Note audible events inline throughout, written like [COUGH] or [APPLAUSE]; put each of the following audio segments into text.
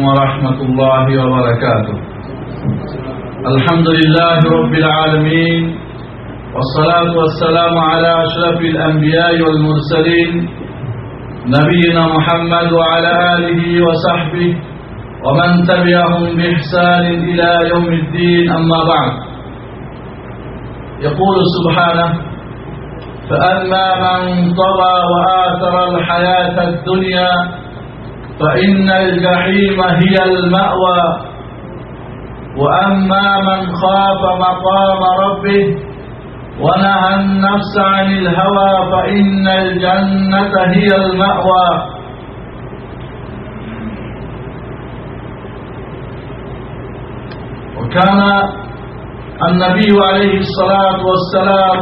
عليكم ورحمة الله وبركاته. الحمد لله رب العالمين والصلاة والسلام على أشرف الأنبياء والمرسلين نبينا محمد وعلى آله وصحبه ومن تبعهم بإحسان إلى يوم الدين أما بعد. يقول سبحانه فأما من طغى وآثر الحياة الدنيا فإن الجحيم هي المأوى. وأما من خاف مقام ربه ونهى النفس عن الهوى فإن الجنة هي المأوى. وكان النبي عليه الصلاة والسلام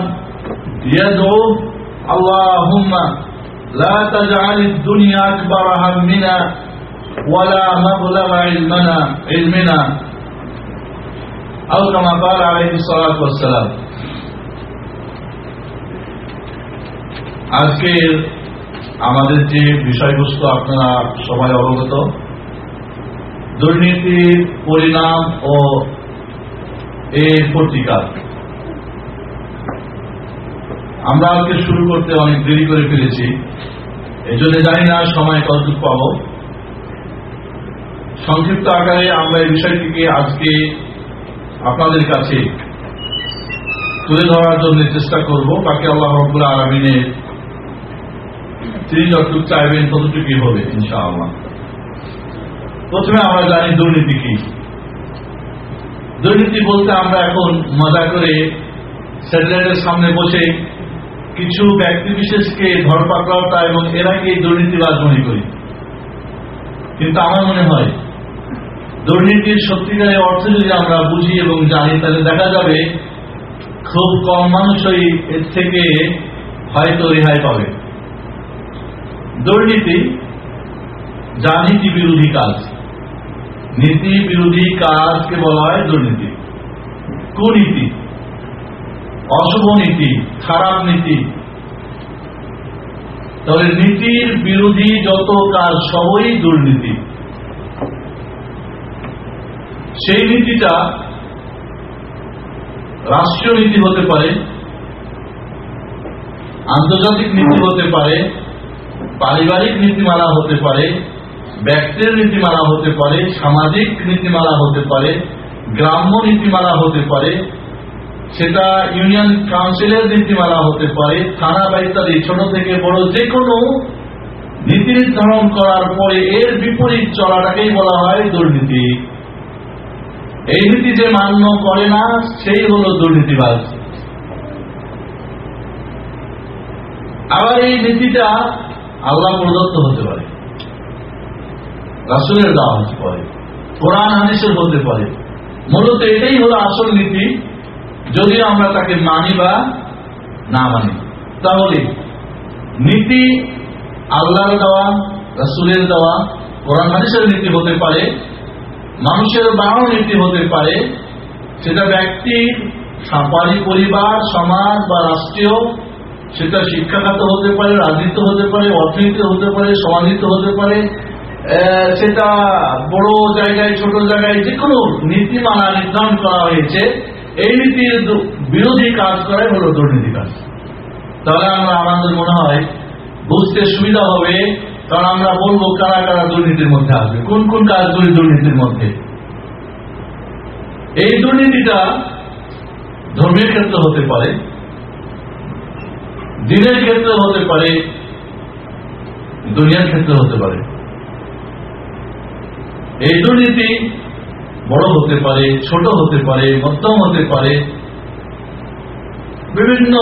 يدعو اللهم لا تجعل الدنيا أكبر همنا ولا مبلغ علمنا علمنا أو كما قال عليه الصلاة والسلام আজকের আমাদের যে বিষয়বস্তু আপনারা সবাই অবগত দুর্নীতির পরিণাম ও এর প্রতিকার আমরা আজকে শুরু করতে অনেক দেরি করে ফেলেছি। এই জন্য জানি না সময় কতটুকু পাব। সংক্ষিপ্ত আকারে আমরা এই বিষয়টিকে আজকে আপনাদের কাছে তুলে ধরার জন্য চেষ্টা করব। বাকি আল্লাহ রব্বুল আলমিনের তিনি যতটুকু চাইবেন ততটুকুই হবে, ইনশাআল্লাহ। প্রথমে আমরা জানি দুর্নীতি কি। দুর্নীতি বলতে আমরা এখন মজা করে স্যাটেলাইটের সামনে বসে কিছু ব্যক্তি বিশেষকে ধরপাকড়াওটা এবং এরাকে দুর্নীতিবাজ মনে করি। কিন্তু আমার মনে হয়, দুর্নীতির সত্যিকারের অর্থ যদি আমরা বুঝি এবং জানি, তাহলে দেখা যাবে খুব কম মানুষই এর থেকে হয়তো রেহাই পাবে। দুর্নীতি যা নীতি বিরোধী কাজ। নীতি বিরোধী কাজকে বলা হয় দুর্নীতি। কুনীতি। অশুভ নীতি, খারাপ নীতি। তবে নীতির বিরোধী যত কাজ, সবই দুর্নীতি। সেই নীতিটা রাষ্ট্রীয় নীতি হতে পারে, আন্তর্জাতিক নীতি হতে পারে, পারিবারিক নীতিমালা হতে পারে, ব্যক্তির নীতিমালা হতে পারে, সামাজিক নীতিমালা হতে পারে, গ্রাম্য নীতিমালা হতে পারে সেটা ইউনিয়ন কাউন্সিলের নীতিমালা হতে পারে, থানা বা ইত্যাদি, ছোট থেকে বড় যে কোনো নীতি নির্ধারণ করার পরে এর বিপরীত চলাটাকেই বলা হয় দুর্নীতি। এই নীতি যে মান্য করে না, সেই হল দুর্নীতিবাজ। আবার এই নীতিটা আল্লাহ প্রদত্ত হতে পারে। রাসুলের দেওয়া হতে পারে। কোরআন, হাদিসের হতে পারে। মূলত এটাই হলো আসল নীতি। যদি আমরা তাকে মানি বা না মানি, তাহলে নীতি আল্লাহর দেওয়া, রাসুলের দেওয়া, কোরআন হাদিসের নীতি হতে পারে, মানুষের বানানো নীতি হতে পারে, সেটা ব্যক্তির সাপারি পরিবার, সমাজ বা রাষ্ট্রীয়, সেটা শিক্ষাখাত হতে পারে, রাজনীতি হতে পারে, অর্থনীতি হতে পারে, সমাজনীতি হতে পারে সেটা বড় জায়গায়, ছোট জায়গায় যে কোনো নীতিমালা নির্ধারণ করা হয়েছে এই নীতির বিরোধী কাজ করে, হলো দুর্নীতি কাজ। তাহলে আমরা আমাদের মনে হয় বুঝতে সুবিধা হবে, কারণ আমরা বলব কারা কারা দুর্নীতির মধ্যে আসবে, কোন কোন কাজগুলি দুর্নীতির মধ্যে। এই দুর্নীতিটা ধর্মের ক্ষেত্রে হতে পারে, দিনের ক্ষেত্রে হতে পারে, দুনিয়ার ক্ষেত্রে হতে পারে। এই দুর্নীতি বড় হতে পারে, ছোট হতে পারে, মধ্যম হতে পারে, বিভিন্ন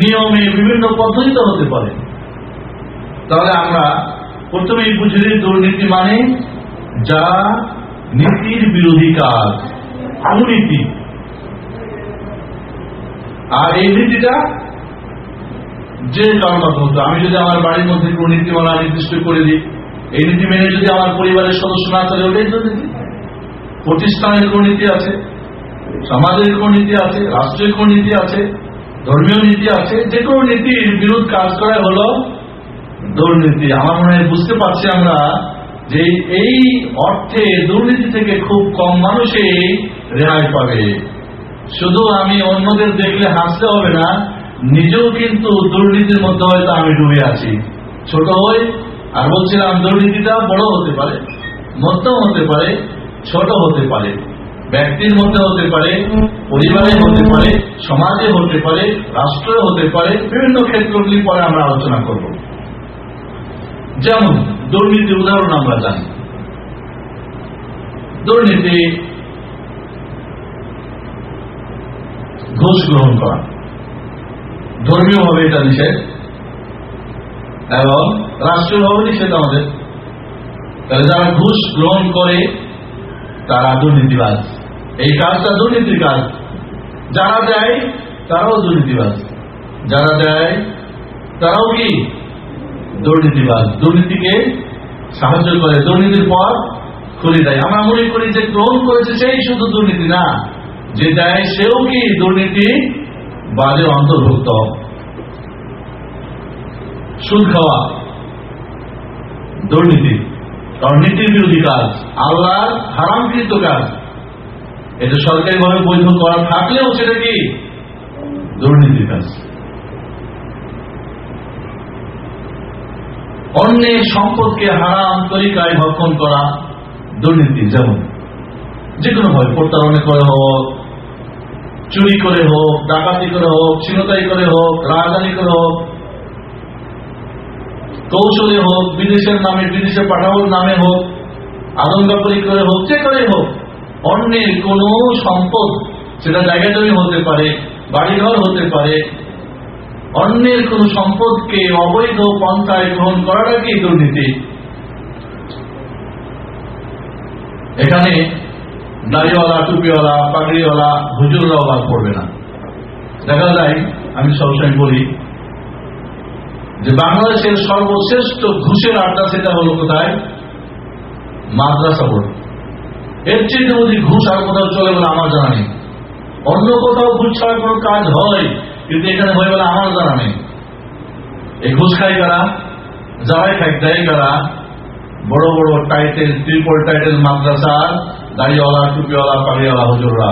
নিয়মে, বিভিন্ন পদ্ধতিতে হতে পারে। তাহলে আমরা প্রথমেই বুঝি দুর্নীতি মানে যা নীতির বিরোধী কাজ কুনীতি আর এই নীতিটা যে কারণ আমি যদি আমার বাড়ির মধ্যে কোনো নীতিমালা নির্দিষ্ট করে দিই, এই নীতি মেনে যদি আমার পরিবারের সদস্য না চলে ওটাই দুর্নীতি প্রতিষ্ঠানের কোন নীতি আছে? সমাজের কোন নীতি আছে? রাষ্ট্রের কোন নীতি আছে? ধর্মীয় নীতি আছে? যে কোনো নীতির বিরুদ্ধ কাজ করা হলো দুর্নীতি। আমার মনে হয় বুঝতে পারছি আমরা যে এই অর্থে দুর্নীতি থেকে খুব কম মানুষই রেহাই পাবে। শুধু আমি অন্যদের দেখলে হাসতে হবে না, নিজেও কিন্তু দুর্নীতির মধ্যে হয়তো আমি ডুবে আছি। ছোট হই আর বলছিলাম দুর্নীতিটা বড় হতে পারে, মধ্যম হতে পারে ছোট হতে পারে, ব্যক্তির মধ্যে হতে পারে পরিবারে হতে পারে, সমাজে হতে পারে, রাষ্ট্রে হতে পারে, বিভিন্ন ক্ষেত্রগুলি পরে আমরা আলোচনা করব। যেমন দুর্নীতি উদাহরণ আমরা জানি। দুর্নীতি ঘুষ গ্রহণ করা। ধর্মীয় ভাবে এটা নিষেধ, এবং রাষ্ট্রীয় ভাবে নিষেধ আমাদের। তাহলে যারা ঘুষ গ্রহণ করে তারা দুর্নীতিবাজ। এই কাজটা দুর্নীতির কাজ। যারা দেয়, তারাও দুর্নীতিবাজ। যারা দেয়, তারাও কি? দুর্নীতিবাজ। দুর্নীতিকে সাহায্য করে। দুর্নীতির পর খুলে দেয়। আমরা মনে করি যে গ্রহণ করেছে সেই শুধু দুর্নীতি না। যে দেয়, সেও কি দুর্নীতি বাজে অন্তর্ভুক্ত? সুদ খাওয়া। দুর্নীতি। কারণ নীতির বিরোধী কাজ আল্লাহ হারামকৃত কাজ। এটা সরকারিভাবে বৈধ করা থাকলেও সেটা কি? দুর্নীতির কাজ। অন্যের সম্পদকে হারাম তরিকায় ভক্ষণ করা দুর্নীতি, যেমন যে কোনো ভাবে প্রতারণা করে হোক, চুরি করে হোক, ডাকাতি করে হোক, ছিনতাই করে হোক, রাজধানী করে হোক কৌশলে হোক, বিদেশের নামে, বিদেশে পাঠানোর নামে হোক আদঙ্গাপরি করে হোক, যে করে হোক, অন্যের কোন সম্পদ সেটা জায়গা জমি হতে পারে, বাড়িঘর হতে পারে, অন্যের কোন সম্পদকে অবৈধ পন্থায় গ্রহণ করাটা কি দুর্নীতি? এখানে দাড়িওয়ালা টুপিওয়ালা, পাগড়িওয়ালা, হুজুররাও বাদ পড়বে না। দেখা যায়, আমি সবসময় বলি যে বাংলাদেশের সর্বশ্রেষ্ঠ ঘুষের আড্ডা সেটা হলো কোথায়? মাদ্রাসা বোর্ড। এর চেয়ে যদি ঘুষ আর কোথাও চলে বলে আমার জানা নেই। অন্য কোথাও ঘুষ ছাড়া কোনো কাজ হয়, কিন্তু এখানে হয়ে বলে আমার জানা নেই। এই ঘুষ খাই কারা? যারাই খাই দেয় কারা? বড় বড় টাইটেল ত্রিপল টাইটেল মাদ্রাসার দাড়িওয়ালা টুপিওয়ালা, পাগড়িওয়ালা হুজুররা।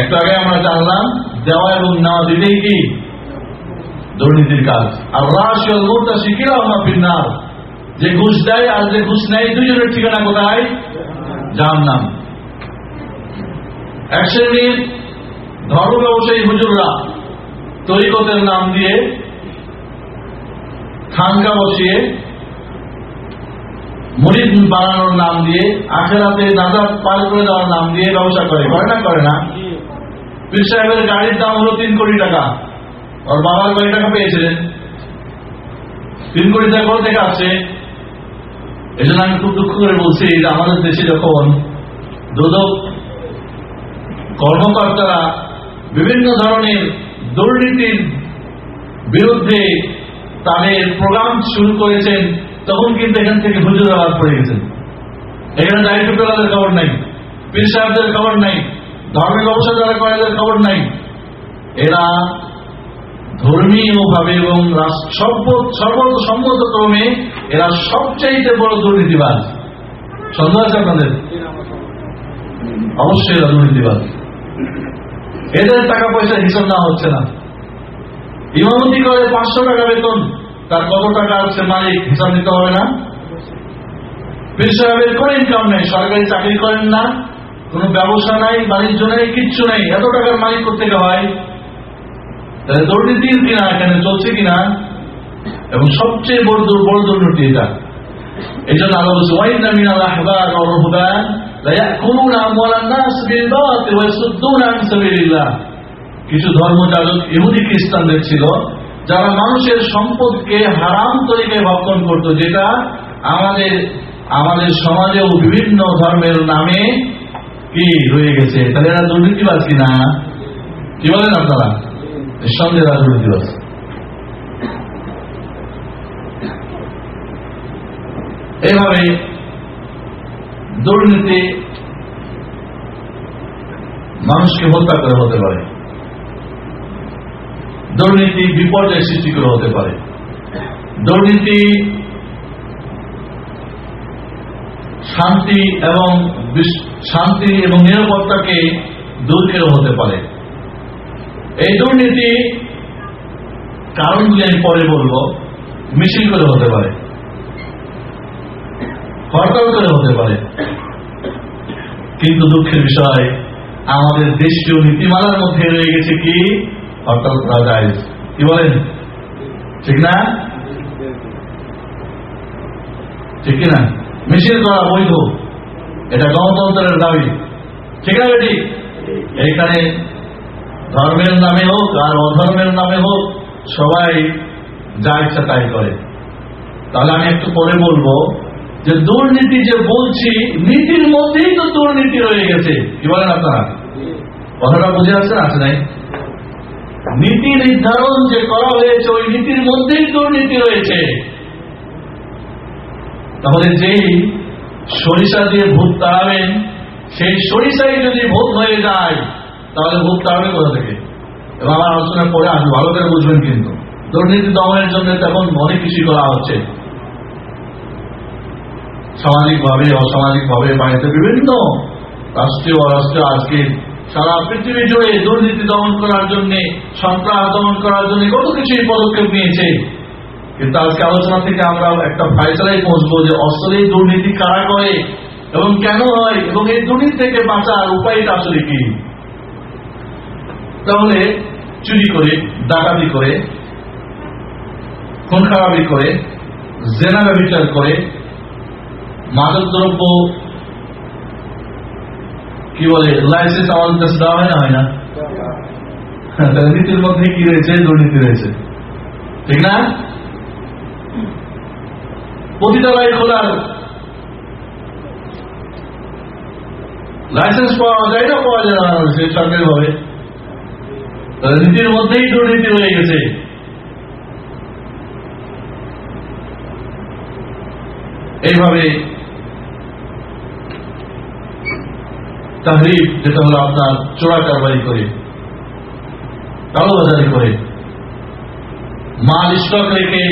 একটু আগে আমরা জানলাম, দেওয়া এবং নেওয়া দিলেই কি? দুর্নীতির কাজ। আর রাশিয়াল মোটা শিখিরা আমার পিন্নার যে ঘুষ দেয় আর যে ঘুষ নেয়, দুজনের ঠিকানা কোথায়? যার নাম এক শ্রেণির ধর্ম ব্যবসায়ী হুজুররা তরিকতের নাম দিয়ে খানকা বসিয়ে মরিদ বানানোর নাম দিয়ে আখেরাতে নাজাদ পার করে দেওয়ার নাম দিয়ে ব্যবসা করে। করে না? করে না। পীর সাহেবের গাড়ির দাম হলো তিন কোটি টাকা। ওর বাবার কয় টাকা পেয়েছিলেন তিন কোটি টাকা থেকে আসছে এই জন্য আমি খুব দুঃখ করে বলছি যে আমাদের দেশে যখন দুদক কর্মকর্তারা বিভিন্ন ধরনের দুর্নীতির বিরুদ্ধে তাদের প্রোগ্রাম শুরু করেছেন তখন কিন্তু এখান থেকে হুজুর আওয়াজ পড়ে গেছেন এখানে দায়িত্বদের খবর নাই পীর সাহেবদের খবর নাই ধর্মের ব্যবসা যারা করে খবর নাই এরা ধর্মীয় ভাবে এবং সর্বসম্মত ক্রমে এরা সবচাইতে বড় দুর্নীতিবাদ সন্দেহ আছে আপনাদের? অবশ্যই এরা দুর্নীতিবাদ এদের টাকা পয়সা হিসাব না হচ্ছে না। ইমামতি করে পাঁচশো টাকা বেতন, তার কত টাকা মালিক হিসাব নিতে হবে না। পীর ইনকাম নেই সরকারি চাকরি করেন না, কোনো ব্যবসা নাই, বাণিজ্য নেই, কিচ্ছু নেই। এত টাকার মালিক করতে হয়? তাহলে দুর্নীতির কিনা, এখানে চলছে কিনা? এবং সবচেয়ে বড় বড় দুর্নীতি এটা। এই জন্য আল্লাহ বলছে ওয়াইনা ওয়া ইয়াসুদ্দুনা কিছু ইহুদি খ্রিস্টানদের ছিল, যারা মানুষের সম্পদকে হারাম তরিকায় ভক্ষণ করত, যেটা আমাদের আমাদের সমাজেও বিভিন্ন ধর্মের নামে কি রয়ে গেছে। তাহলে এরা দুর্নীতিবাজ কিনা? কি বলেন আপনারা? সন্দেহ এরা দুর্নীতিবাজ এইভাবে দুর্নীতি মানুষকে হত্যা করে হতে পারে। দুর্নীতি বিপর্যয় সৃষ্টি করে হতে পারে। দুর্নীতি শান্তি এবং শান্তি এবং নিরাপত্তাকে দুর্গের হতে পারে। এই দুর্নীতি কারণগুলি আমি পরে বলব। মিছিল করে হতে পারে। হরতাল করে হতে পারে। কিন্তু দুঃখের বিষয়, আমাদের দেশীয় নীতিমালার মধ্যে রয়ে গেছে কি? হরতাল করা যায়। কি বলেন? ঠিক না? ঠিক না মিছিল করা বৈধ। এটা গণতন্ত্রের দাবি। ঠিক না ঠিক এইখানে ধর্মের নামে হোক আর অধর্মের নামে হোক, সবাই যা ইচ্ছা তাই করে। তাহলে আমি একটু পরে বলব যে দুর্নীতি যে বলছি, নীতির মধ্যেই তো দুর্নীতি রয়ে গেছে। কি বলেন আপনারা? কথাটা বুঝে আসছে আছে নাই? নীতি নির্ধারণ যে করা হয়েছে, ওই নীতির মধ্যেই দুর্নীতি রয়েছে। তাহলে যেই সরিষা দিয়ে ভূত তাড়াবেন সেই সরিষাই যদি ভূত হয়ে যায় তাহলে ভূত তাড়াবে কোথা থেকে এবং আমার আলোচনা পরে আসবে ভালো করে বুঝবেন কিন্তু। দুর্নীতি দমনের জন্য তখন অনেক কিছু করা হচ্ছে। সামাজিকভাবে, অসামাজিকভাবে বাড়িতে বিভিন্ন রাষ্ট্রীয়, অরাষ্ট্রীয়, আজকে সারা পৃথিবী জুড়ে দুর্নীতি দমন করার জন্য, সন্ত্রাস দমন করার জন্য কত কিছুই পদক্ষেপ নিয়েছে। কিন্তু আজকে আলোচনা থেকে আমরা একটা ফাইসলায় পৌঁছবো যে অসলে দুর্নীতি কারা করে এবং কেন হয় এবং এই দুর্নীতি থেকে বাঁচার উপায়টা আসলে কি? তাহলে চুরি করে, ডাকাতি করে, খুন খারাপি করে, জেনা বিচার করে মাদক দ্রব্য কি বলে, লাইসেন্স আমাদের কাছে দেওয়া হয় না হয় না? নীতির মধ্যে কি রয়েছে? দুর্নীতি রয়েছে। ঠিক না? পতিতালয় খোলার লাইসেন্স পাওয়া যায় না, পাওয়া যায় না সরকারি ভাবে তাহলে নীতির মধ্যেই দুর্নীতি হয়ে গেছে। এইভাবে তাহরিফ যেটা হলো আপনার চোরা কারবারি করে, কালোবাজারি করে, মাল স্টক রেখে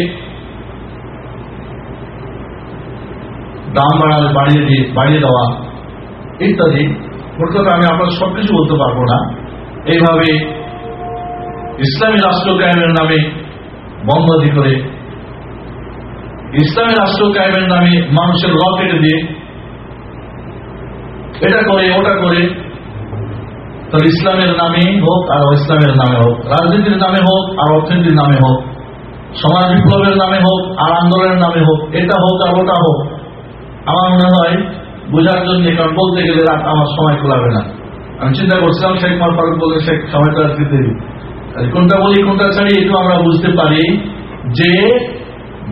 দাম বাড়ালে, বাড়িয়ে দিয়ে, বাড়িয়ে দেওয়া ইত্যাদি। কথা আমি আপনার সবকিছু বলতে পারব না। এইভাবে ইসলামী রাষ্ট্র কায়েমের নামে বন্ধদি করে, ইসলামী রাষ্ট্র কায়েমের নামে মানুষের ল কেটে দিয়ে এটা করে, ওটা করে, তাহলে ইসলামের নামে হোক আর ইসলামের নামে হোক, রাজনীতির নামে হোক আর অর্থনীতির নামে হোক, সমাজ বিপ্লবের নামে হোক আর আন্দোলনের নামে হোক, এটা হোক আর ওটা হোক, আমার মনে হয় বোঝার জন্য, কারণ বলতে গেলে রাত আমার সময় খোলাবে না। আমি চিন্তা করছিলাম শেখ মার ফারুক বলে শেখ সময়টা আর কোনটা বলি, কোনটা ছাড়ি, একটু আমরা বুঝতে পারি যে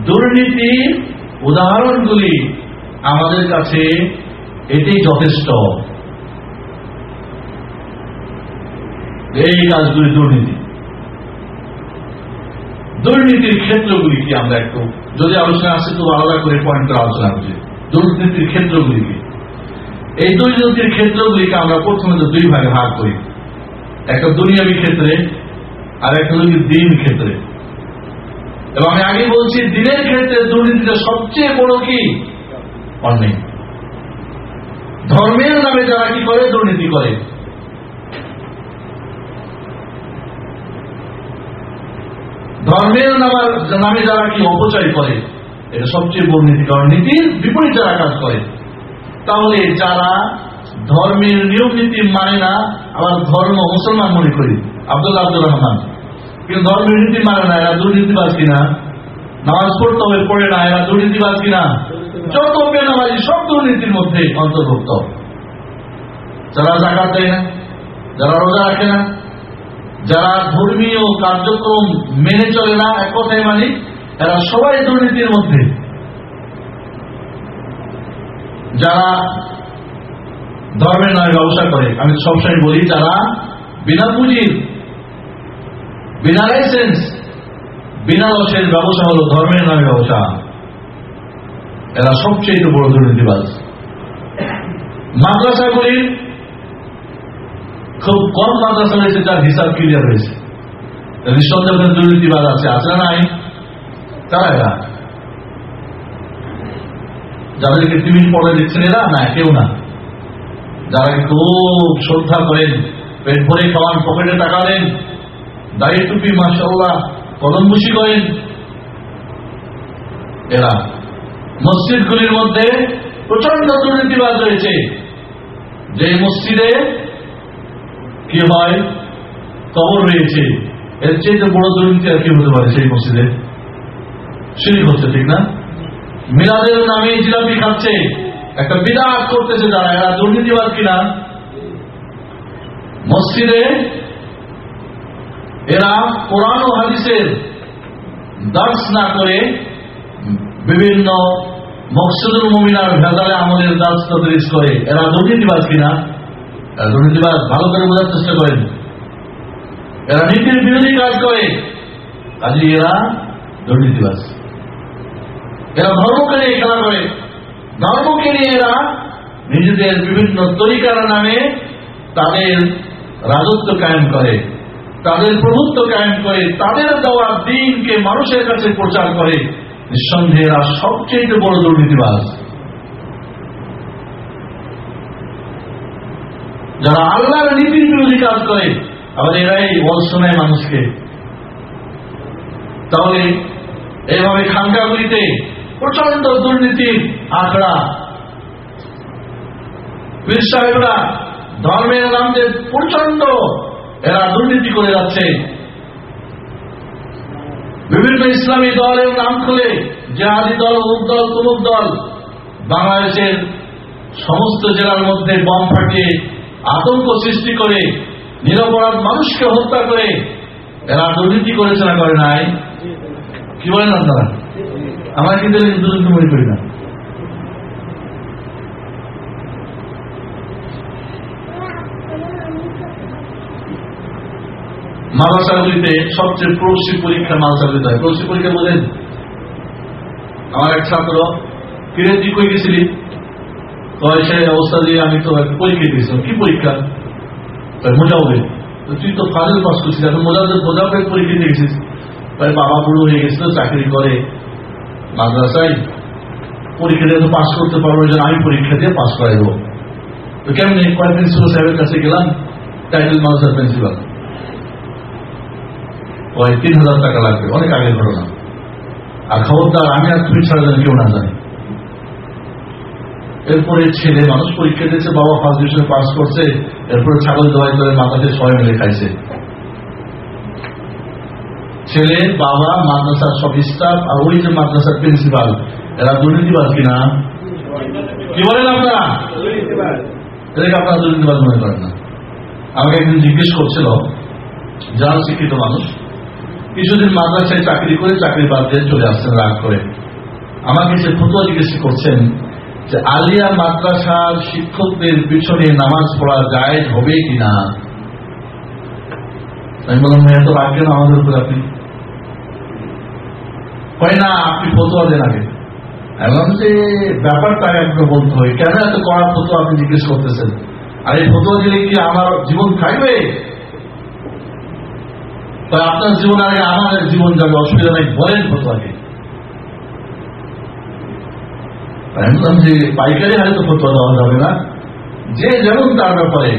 দুর্নীতির উদাহরণগুলি আমাদের কাছে এটাই যথেষ্ট। এই কাজগুলি দুর্নীতি। দুর্নীতির ক্ষেত্রগুলি কি আমরা একটু, যদি আলোচনা আসে তো আলাদা করে পয়েন্ট করে আলোচনা করছি। দুর্নীতির ক্ষেত্রগুলি কি? এই দুর্নীতির ক্ষেত্রগুলিকে আমরা প্রথমে দুই ভাগে ভাগ করি। একটা দুনিয়াবী ক্ষেত্রে আর একটা হলো দিন ক্ষেত্রে। এবং আমি আগে বলছি, দিনের ক্ষেত্রে দুর্নীতিটা সবচেয়ে বড় কি? অন্যায়। ধর্মের নামে যারা কি করে? দুর্নীতি করে। ধর্মের নামার নামে যারা কি অপচয় করে, এটা সবচেয়ে বড় নীতি কারণ নীতির বিপরীত যারা কাজ করে, তাহলে যারা ধর্মের নিয়ম নীতি মানে না, আবার ধর্ম মুসলমান মনে করি। আব্দুল্লাহ আব্দুল রহমান। কিন্তু ধর্মের নীতি মানে না, এরা দুর্নীতিবাজ কিনা নামাজ পড়তে হবে, পড়ে না, এরা দুর্নীতিবাজ কিনা যত সব দুর্নীতির মধ্যে অন্তর্ভুক্ত। যারা জাকাত দেয় না, যারা রোজা রাখে না, যারা ধর্মীয় কার্যক্রম মেনে চলে না, এক কথায় মানে এরা সবাই দুর্নীতির মধ্যে। যারা ধর্মের নামে ব্যবসা করে, আমি সবসময় বলি, যারা বিনা পুঁজির বিনা লাইসেন্স বিনা লসের ব্যবসা হলো ধর্মের নামে ব্যবসা। এরা সবচেয়ে বড় দুর্নীতিবাজ। মাদ্রাসাগুলির খুব কম মাদ্রাসা রয়েছে যার হিসাব ক্লিয়ার হয়েছে। নিঃসন্দেহে দুর্নীতিবাদ আছে আছে নাই? তারা এরা। যাদেরকে টিভি পড়ে দিচ্ছেন এরা? না, কেউ না। যারা খুব শ্রদ্ধা করেন, পেট ভরে খাওয়ান, পকেটে টাকা দেন দাড়ি টুপি মাসাল্লাহ কদমবুসি করেন। এরা মসজিদগুলির মধ্যে প্রচণ্ড দুর্নীতিবাদ রয়েছে। যে মসজিদে কি হয়? কবর রয়েছে। এর চেয়ে বড় দুর্নীতি আর কি হতে পারে সেই মসজিদে? শিরিক হচ্ছে, ঠিক না? মিলাদের নামে জিলাপি খাচ্ছে। একটা বিরাট করতেছে যারা এরা দুর্নীতিবাদ কিনা? মসজিদে এরা কোরআন হাদিসের দার্স না করে বিভিন্ন মকসুদুল মমিনার ভেজালে আমলের দাস তদরিস করে। এরা দুর্নীতিবাদ কিনা? দুর্নীতিবাদ ভালো করে বোঝার চেষ্টা করেন। এরা নীতির বিরোধী কাজ করে। কাজে এরা দুর্নীতিবাদ এরা ধর্মকে নিয়ে খেলা করে। ধর্মকে নিয়ে এরা নিজেদের বিভিন্ন তরিকার নামে তাদের রাজত্ব কায়েম করে। তাদের প্রভুত্ব কায়েম করে, তাদের দেওয়া দিনকে মানুষের কাছে প্রচার করে, নিঃসন্দেহে এরা সবচেয়ে বড় দুর্নীতিবাজ। যারা আল্লাহর নীতির বিরোধী কাজ করে আবার এরাই বল মানুষকে। তাহলে এইভাবে খানকাগুলিতে প্রচণ্ড দুর্নীতির আখড়া। সাহেবরা ধর্মের নাম যে প্রচণ্ড এরা দুর্নীতি করে যাচ্ছে। বিভিন্ন ইসলামী দলের নাম খুলে জেহাদি দল, অমুক দল, তমুক দল বাংলাদেশের সমস্ত জেলার মধ্যে বম ফাটিয়ে আতঙ্ক সৃষ্টি করে, নিরপরাধ মানুষকে হত্যা করে এরা দুর্নীতি করেছে না করে নাই। কি বলেন আপনারা? আমরা কিন্তু দুর্নীতি মনে করি না। মাদ্রাসাগুলিতে সবচেয়ে প্রবেশী পরীক্ষা মাদ্রাসাগুলিতে হয় প্রবেশী পরীক্ষা বলেন আমার এক ছাত্র তুই কই গেছিলি? কয় সে অবস্থা দিয়ে আমি তো পরীক্ষা দিয়েছিলাম কি পরীক্ষা? মোজাবে তুই তো ফাজল পাস করছিস, এখন মোজাদের মোজাবে পরীক্ষা দিয়েছিস। তাই বাবা বুড়ো হয়ে গেছিল, চাকরি করে মাদ্রাসায়। পরীক্ষা দিয়ে তো পাস করতে পারব যেন আমি পরীক্ষা দিয়ে পাস করাই দেবো তো কেমনি কয় প্রিন্সিপাল সাহেবের কাছে গেলাম, টাইটেল মাদ্রাসার প্রিন্সিপাল। ওই তিন হাজার টাকা লাগবে, অনেক আগের ঘটনা। আর খবরদার, আমি আর তুমি ছাড়া কেউ না জানি। এরপরে ছেলে মানুষ পরীক্ষা দিয়েছে, বাবা ফার্স্ট ডিভিশন পাস করছে, এরপরে ছাগল জবাই করে মাথাতে সবাই মিলে খাইছে। ছেলে, বাবা, মাদ্রাসার সব স্টাফ আর ওই যে মাদ্রাসার প্রিন্সিপাল এরা দুর্নীতিবাদ কিনা? কি বলেন আপনারা? এদেরকে আপনারা দুর্নীতিবাদ মনে করেন না। আমাকে একদিন জিজ্ঞেস করছিল, যারা শিক্ষিত মানুষ কিছুদিন মাদ্রাসায় চাকরি করে চাকরি বাদ দিয়ে চলে আসছেন রাগ করে। আমাকে সে ফতুয়া জিজ্ঞেস করছেন যে, আলিয়া মাদ্রাসার শিক্ষকদের পিছনে নামাজ পড়া যায় হবে কিনা আমি বললাম এত রাগ কেন আমাদের উপর আপনি? হয় না, আপনি ফতুয়া দেন আগে। বললাম, যে, ব্যাপারটা একবার বলতে হয়, কেন এত কড়া ফতুয়া আপনি জিজ্ঞেস করতেছেন? আর এই ফতুয়া দিলে কি আমার জীবন থাকবে তাই আপনার জীবন আগে আমাদের জীবন যাবে অসুবিধা নেই বলেন আমি বললাম যে, পাইকারি হারে তো ফতোয়া দেওয়া যাবে না। যে যেমন তার ব্যাপারে।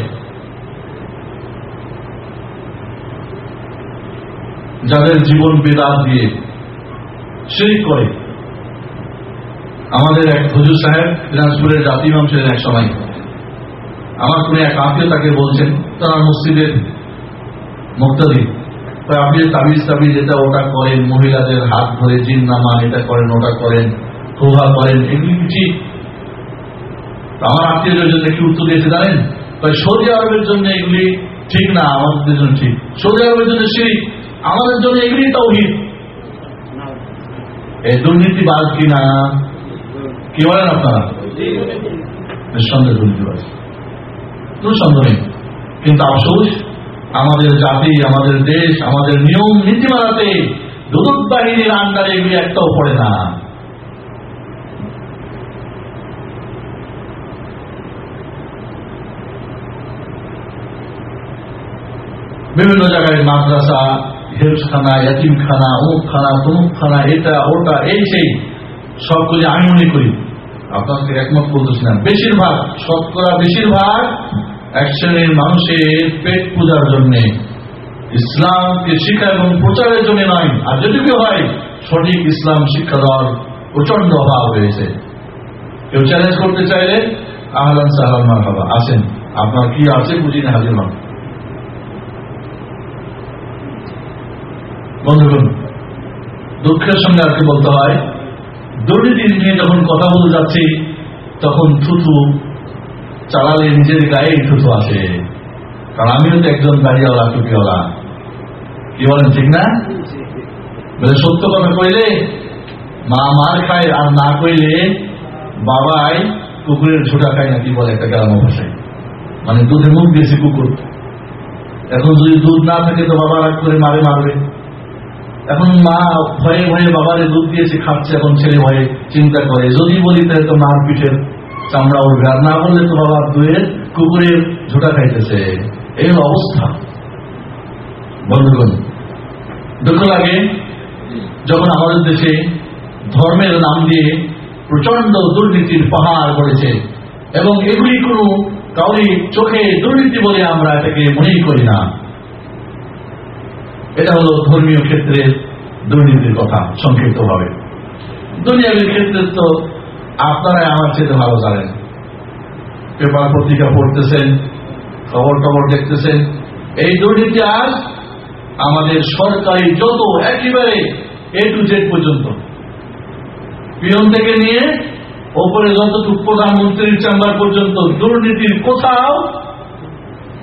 যাদের জীবন বেদাত দিয়ে সেই করে। আমাদের এক হুজুর সাহেব, দিনাজপুরের জাতি ছিলেন এক সময়। আমার কোন এক আত্মীয় তাকে বলছেন, তারা মসজিদের মুক্তাদি। আপনি তাবিজ তাবিজ এটা ওটা করেন, মহিলাদের হাত ধরে জিন নামান এটা করেন, ওটা করেন প্রভাব করেন, এগুলি কি ঠিক? আমার আত্মীয়দের জন্য কি উত্তর দিয়েছে, জানেন? তাই সৌদি আরবের জন্য এগুলি ঠিক না, আমাদের জন্য ঠিক। সৌদি আরবের জন্য শিরিক, আমাদের জন্য এগুলি তৌহিদ এই দুর্নীতিবাজ কিনা কি বলেন আপনারা? নিঃসন্দেহ দুর্নীতিবাজ কোন সন্দেহ নেই। কিন্তু আফসোস? আমাদের জাতি, আমাদের দেশ, আমাদের নিয়ম, নীতিমালাতে দূত বাহিনীর আন্ডারে এগুলি একটাও পড়ে না বিভিন্ন জায়গায় মাদ্রাসা হেলসখানা ইয়াতিমখানা অমুকখানা তমুকখানা এটা, ওটা, এই সেই সবগুলি আমি মনে করি। আপনাকে একমত না বেশিরভাগ, শতকরা বেশিরভাগ এক শ্রেণির মানুষের পেট পূজার জন্য, ইসলামকে শিক্ষা এবং প্রচারের জন্য নয়, আর যদি কেউ হয়, সঠিক ইসলাম শিক্ষা দেওয়ার প্রচণ্ড অভাব হয়েছে কেউ চ্যালেঞ্জ করতে চাইলে, আহলান সাহাল মারহাবা, আসেন। আপনার কি আছে বুঝি না হাজির হন। বন্ধুগণ, দুঃখের সঙ্গে আর কি বলতে হয়? দুর্নীতি নিয়ে যখন কথা বলতে যাচ্ছি, তখন থুথু চালালে নিজের গায়ে থুথু আসে। কারণ আমিও তো একজন গাড়িওয়ালা টুপিওয়ালা কি বলেন, ঠিক না? বলে, সত্য কথা কইলে, মা মার খায় আর না কইলে বাবাই কুকুরের ঝোটা খায় নাকি বলে একটা গ্রাম ভাষায় মানে দুধে মুখ দিয়েছে কুকুর। এখন যদি দুধ না থাকে তো বাবা রাগ করে মারে মারবে। এখন মা ভয়ে ভয়ে বাবারে দুধ দিয়েছে, খাচ্ছে, এখন ছেলে ভয়ে চিন্তা করে। যদি বলি তাহলে তো মার পিঠের চামড়া উঠবে আর না বললে তো বাবা দুয়ে কুকুরের ঝোটা খাইতেছে। এই অবস্থা। বন্ধুগণ, দুঃখ লাগে যখন আমাদের দেশে ধর্মের নাম দিয়ে প্রচণ্ড দুর্নীতির পাহাড় পড়েছে এবং এগুলি কোনো কাউরি চোখে দুর্নীতি বলে আমরা এটাকে মনেই করি না। এটা হলো ধর্মীয় ক্ষেত্রে দুর্নীতির কথা সংক্ষিপ্ত ভাবে দুনিয়াবীর ক্ষেত্রে তো আপনারাই আমার চেয়ে ভালো জানেন। পেপার পত্রিকা পড়তেছেন খবর টবর দেখতেছেন। এই দুর্নীতি আজ আমাদের সরকারি যত একেবারে এ টু জেড পর্যন্ত। পিয়ন থেকে নিয়ে ওপরে যতটুকু প্রধানমন্ত্রীর চেম্বার পর্যন্ত দুর্নীতির কোথাও,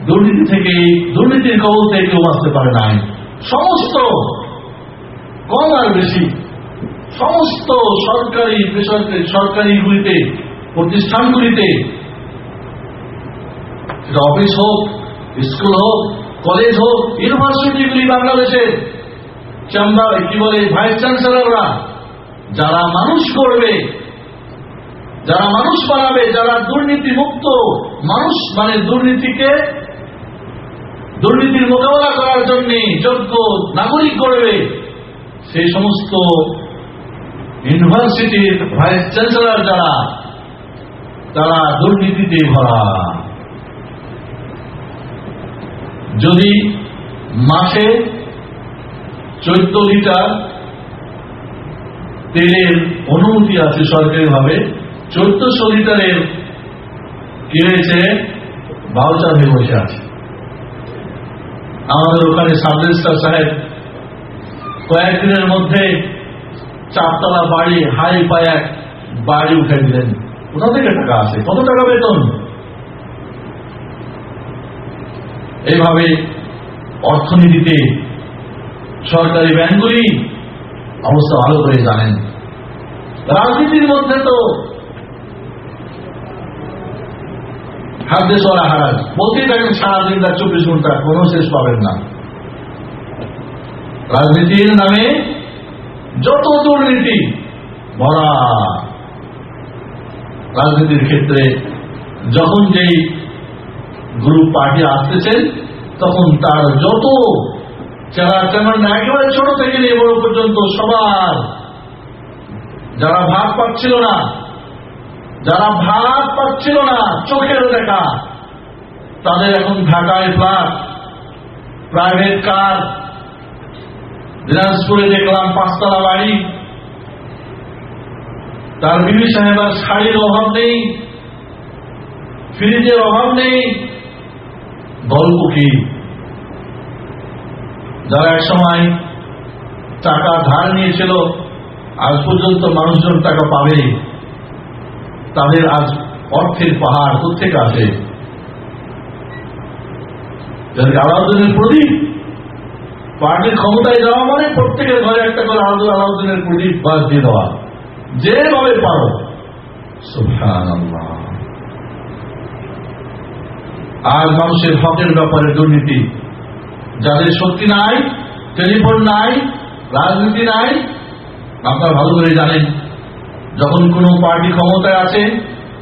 দুর্নীতি থেকে দুর্নীতির কবল থেকে কেউ বাঁচতে পারে নাই। সমস্ত কম আর বেশি সমস্ত সরকারি বেসরকারি সরকারিগুলিতে, প্রতিষ্ঠানগুলিতে অফিস হোক স্কুল হোক কলেজ হোক ইউনিভার্সিটিগুলি বাংলাদেশের চেম্বার কি বলে ভাইস চ্যান্সেলররা যারা মানুষ করবে, যারা মানুষ বানাবে, যারা দুর্নীতি মুক্ত মানুষ মানে দুর্নীতিকে, দুর্নীতির মোকাবেলা করার জন্য যোগ্য নাগরিক করবে, সেই সমস্ত ইউনিভার্সিটির ভাইস চ্যান্সেলর যারা, তারা দুর্নীতিতে ভরা। যদি মাসে চোদ্দ লিটার তেলের অনুমতি আছে সরকারিভাবে, চোদ্দশো লিটারের কি হয়েছে বাউচার হয়ে বসে আছে। আমাদের ওখানে সাব রেজিস্ট্রার সাহেব কয়েকদিনের মধ্যে চারতলা বাড়ি, হাই পায় বাড়ি উঠে দিলেন। কোথা থেকে টাকা আছে কত টাকা বেতন? এইভাবে অর্থনীতিতে সরকারি ব্যাংকগুলি অবস্থা ভালো করে জানেন। রাজনীতির মধ্যে তো হাতে সরা হারাজ। বলতেই থাকেন, সারাদিন তার চব্বিশ ঘণ্টা, কোনো শেষ পাবেন না। রাজনীতির নামে যত দুর্নীতি ভরা রাজনীতির ক্ষেত্রে যখন যেই গ্রুপ পার্টি আসতেছেন তখন তার যত যারা যেমন একেবারে ছোট থেকে নিয়ে বড় পর্যন্ত সবার যারা ভাগ পাচ্ছিল না, যারা ভাগ পাচ্ছিল না, চোখের দেখা, তাদের এখন ঢাকায় ফ্ল্যাট, প্রাইভেট কার দিনাজপুরে দেখলাম পাঁচতলা বাড়ি। তার বিবি সাহেবার শাড়ির অভাব নেই, ফ্রিজের অভাব নেই। গল্প যারা এক সময় টাকা ধার নিয়েছিল, আজ পর্যন্ত মানুষজন টাকা পাবে। তাদের আজ অর্থের পাহাড় কোথেকে আসে? আলাউদ্দিনের প্রদীপ। পার্টির ক্ষমতায় যাওয়া মানে প্রত্যেকের ঘরে একটা করে আলাদা আলাউদ্দিনের প্রদীপ বাস দিয়ে দেওয়া। যেভাবে পারো। আর মানুষের হকের ব্যাপারে দুর্নীতি। যাদের শক্তি নাই, টেলিফোন নাই, রাজনীতি নাই, আপনারা ভালো করে জানেন, যখন কোনো পার্টি ক্ষমতায় আছে,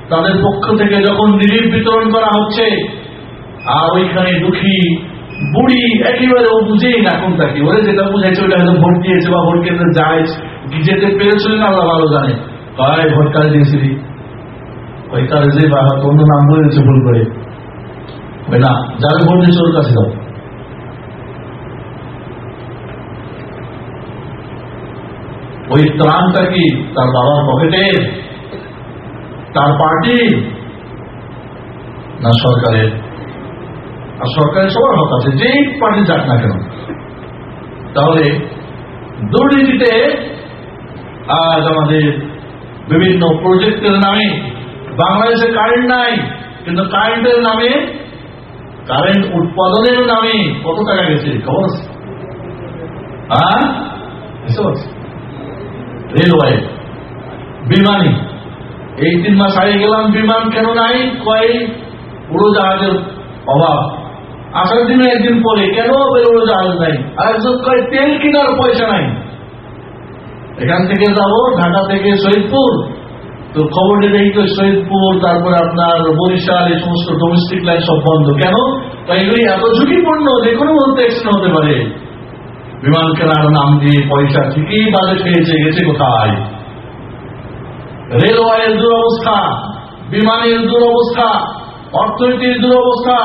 তাদের পক্ষ থেকে যখন রিলিফ বিতরণ করা হচ্ছে, আর ওইখানে দুঃখী বুড়ি একেবারে ও বুঝেই না কোনটা কি। ওরা যেটা বুঝাইছে ওইটা হয়তো ভোট দিয়েছে বা ভোট কেন্দ্রে যায় যেতে পেরেছিলেন আল্লাহ ভালো জানে। কয়, ভোট কালে দিয়েছিলি ওই যে বা অন্য নাম বলে দিচ্ছে ভুল করে। ওই না যার ভোট দিচ্ছে ওর কাছে দাও ওই ত্রাণটা কি তার বাবার পকেটে? তার পার্টি? না সরকারের? আর সরকারের সবার হক আছে, যেই পার্টি যাক না কেন। তাহলে দুর্নীতিতে আজ আমাদের বিভিন্ন প্রজেক্টের নামে বাংলাদেশে কারেন্ট নাই, কিন্তু কারেন্টের নামে কারেন্ট উৎপাদনের নামে কত টাকা গেছে, খবর আছে? হ্যাঁ? রেলওয়ে বিমানি এই তিন মাস আগে গেলাম, বিমান কেন নাই? কয় উড়োজাহাজের অভাব। আসার দিনে একদিন পরে। কেন উড়োজাহাজ নাই? আর একজন কয় তেল কেনার পয়সা নাই। এখান থেকে যাব, ঢাকা থেকে শহীদপুর তো খবর দেখি তো শহীদপুর তারপরে আপনার বরিশাল, এই সমস্ত ডোমেস্টিক লাইন সব বন্ধ। কেন? এগুলি এত ঝুঁকিপূর্ণ, যে কোনো মুহূর্তে অ্যাক্সিডেন্ট হতে পারে। বিমান কেনার নাম দিয়ে পয়সা ঠিকই বাজে খেয়েছে গেছে কোথায়? রেলওয়ের দুরবস্থা, বিমানের দুরবস্থা, অর্থনীতির দুরবস্থা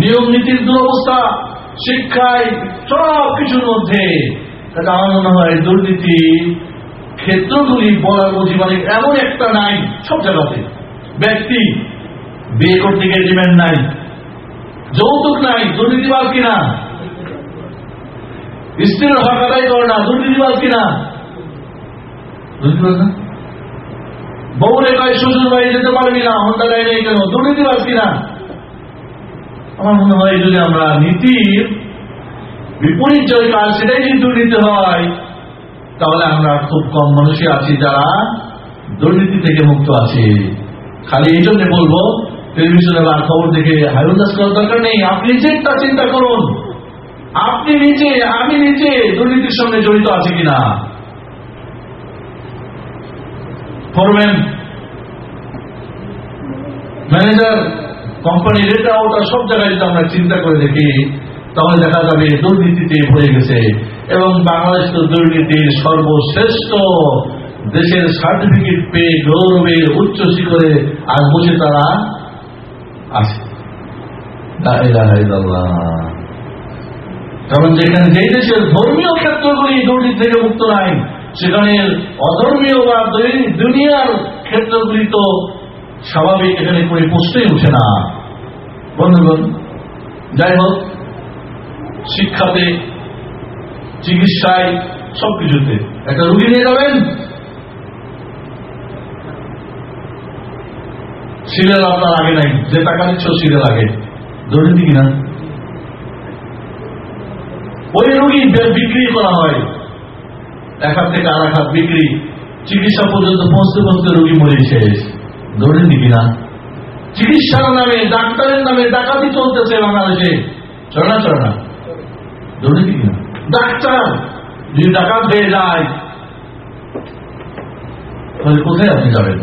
নিয়ম নীতির দুরবস্থা, শিক্ষায় সব কিছুর মধ্যে। কাজে আমার মনে হয় দুর্নীতি ক্ষেত্রগুলি বলার বুঝি মানে এমন একটা নাই, সব জায়গাতে। ব্যক্তি, বিয়ে করতে গিয়ে ডিম্যান্ড নাই, যৌতুক নাই দুর্নীতিবাদ কিনা? স্ত্রীর হক আদায় করে না দুর্নীতিবাদ কিনা? বউরে কয়, শ্বশুর বাড়ি যেতে পারবি না, হন্ডা নেই কেন দুর্নীতিবাদ কিনা? আমার মনে হয় যদি আমরা নীতির বিপরীত যে কাজ সেটাই যদি দুর্নীতি হয়, তাহলে আমরা খুব কম মানুষই আছি যারা দুর্নীতি থেকে মুক্ত আছে। খালি এই জন্য বলব টেলিভিশনে বা খবর দেখে হাইরুল্লাস করার দরকার নেই। আপনি একটা চিন্তা করুন, আপনি নিজে, আমি নিজে দুর্নীতির সঙ্গে জড়িত আছে কিনা? ফোরম্যান ম্যানেজার কোম্পানির এটা ওটা সব জায়গায় যদি আমরা চিন্তা করে দেখি, তাহলে দেখা যাবে দুর্নীতিতে ভরে গেছে। এবং বাংলাদেশ তো দুর্নীতির সর্বশ্রেষ্ঠ দেশের সার্টিফিকেট পেয়ে গৌরবের উচ্চ শিখরে আর বসে তারা আছে। কারণ যেখানে যেই দেশের ধর্মীয় ক্ষেত্রগুলি দুর্নীতি থেকে মুক্ত নাই সেখানে অধর্মীয় বা দুনিয়ার ক্ষেত্রগুলি তো স্বাভাবিক এখানে করে প্রশ্নই উঠে না। বন্ধুগণ, যাই হোক, শিক্ষাতে, চিকিৎসায়, সবকিছুতে। একটা রুগী নিয়ে যাবেন? সিরিয়াল আপনার আগে নাই। যে টাকা নিচ্ছ সিরিয়াল আগে। দুর্নীতি কিনা? ওই রুগী বিক্রি করা হয়, এক হাত থেকে আর এক হাত বিক্রি, চিকিৎসা পর্যন্ত পৌঁছতে পৌঁছতে রুগী মরে শেষ দুর্নীতি কিনা চিকিৎসার নামে ডাক্তারের নামে ডাকাতি চলতেছে বাংলাদেশে। চলে না চলে না। ডাক্তার যদি ডাকাত হয়ে যায়। তাহলে কোথায় আপনি যাবেন?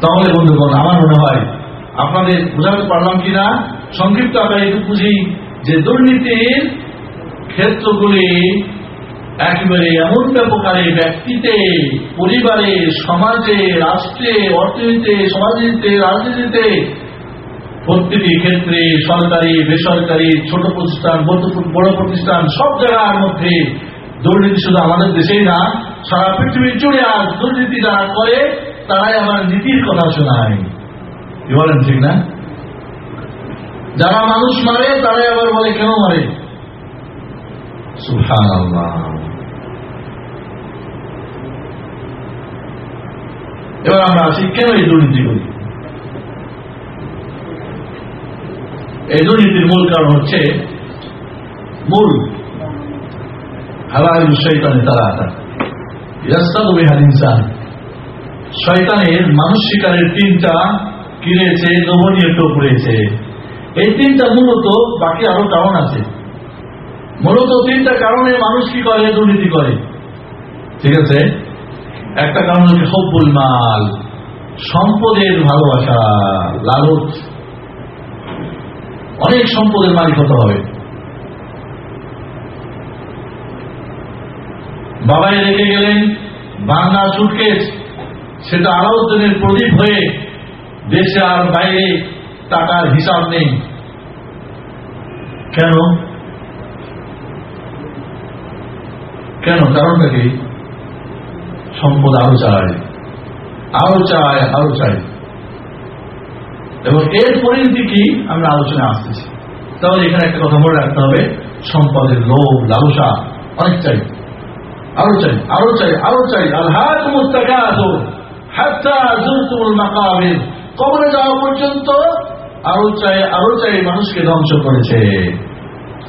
তাহলে বন্ধুগণ আমার মনে হয় আপনাদের বোঝাতে পারলাম কিনা? সংক্ষিপ্ত আকারে একটু বুঝি যে দুর্নীতির ক্ষেত্রগুলি একেবারে এমন ব্যাপকারে ব্যক্তিতে, পরিবারে, সমাজে, রাষ্ট্রে, অর্থনীতিতে, সমাজনীতিতে, রাজনীতিতে প্রতিটি ক্ষেত্রে সরকারি, বেসরকারি, ছোট প্রতিষ্ঠান বড় প্রতিষ্ঠান, সব জায়গার মধ্যে দুর্নীতি শুধু আমাদের দেশেই না, সারা পৃথিবীর জুড়ে আর দুর্নীতি যারা করে, তারাই আমার নীতির কথা শোনায়। বলেন, ঠিক না? যারা মানুষ মারে, তারাই আবার বলে, কেন মারে? সুহান এবার আমরা আসি, কেন এই দুর্নীতি করি? এই দুর্নীতির মূল কারণ হচ্ছে মূল। হালাল শৈতানে তারা আতা। রাস্তা তো বেহার ইনসান। শয়তানের মানুষ শিকারের তিনটা কিনেছে নমনীয় টোপ রয়েছে। এই তিনটা মূলত বাকি আরও কারণ আছে। মূলত তিনটা কারণে মানুষ কি করে? দুর্নীতি করে। ঠিক আছে? একটা কারণ হচ্ছে হব্বুল মাল, সম্পদের ভালোবাসা লালচ অনেক সম্পদের মালিক হতে হবে। বাবাই রেখে গেলেন বাংলা সুটকেস সেটা আলাউদ্দিনের প্রদীপ হয়ে দেশে আর বাইরে টাকার হিসাব নেই। কেন? কেন? কারণটা কি? সম্পদ আরও চায় আরও চায় আরও চাই। এবং এর পরিণতি কি আমরা আলোচনায় আসতেছি। তাহলে এখানে একটা কথা মনে রাখতে হবে, সম্পদের লোভ, লালসা অনেক চাই। আরও চাই আরও চাই আরও চাই। আল্লাহ মাকাবির। কবরে যাওয়া পর্যন্ত আরও চাই আরও চাই, মানুষকে ধ্বংস করেছে।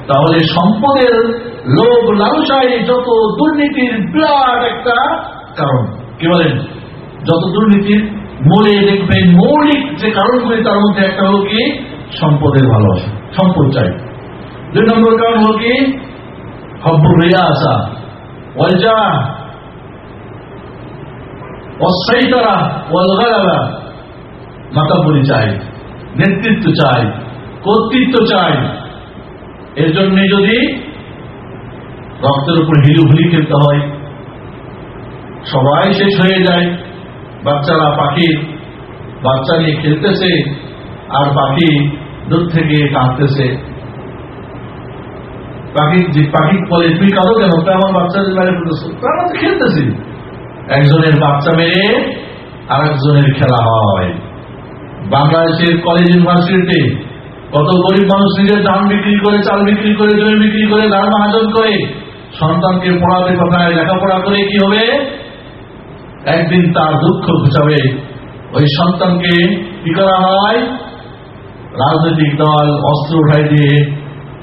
তাহলে সম্পদের লোভ, লালসাই যত দুর্নীতির বিরাট একটা কারণ কি বলেন? যত দুর্নীতির মূলে দেখবেন মৌলিক যে কারণগুলি তার মধ্যে একটা হল কি? সম্পদের ভালোবাসা, সম্পদ চাই। দুই নম্বর কারণ হল কি? হব্বুর রিয়া আসা ওয়ালজা অস্থায়িতারা ওয়ালগালাবা মাতাবুরি চাই, নেতৃত্ব চাই, কর্তৃত্ব চাই। এর জন্য যদি রক্তের উপর হিলুহুলি খেলতে হয় সবাই শেষ হয়ে যায়। বাচ্চারা পাখির বাচ্চা নিয়ে খেলতেছে, আর পাখি দূর থেকে কাঁদতেছে। পাখি পাখি বলে তুই কাঁদো কেন? তা আমার বাচ্চাদের বাইরে ফেলতেছ তারা তো খেলতেছি। একজনের বাচ্চা মেরে আর একজনের খেলা হয়। বাংলাদেশের কলেজ ইউনিভার্সিটিতে কত গরিব মানুষ নিজের ধান বিক্রি করে, চাল বিক্রি করে, জমি বিক্রি করে ধান মহাজন করে, সন্তানকে পড়াতে কথায় লেখাপড়া করে, কি হবে? একদিন তার দুঃখ ঘুচাবে। ওই সন্তানকে কি করা হয়? রাজনৈতিক দল অস্ত্র উঠাই দিয়ে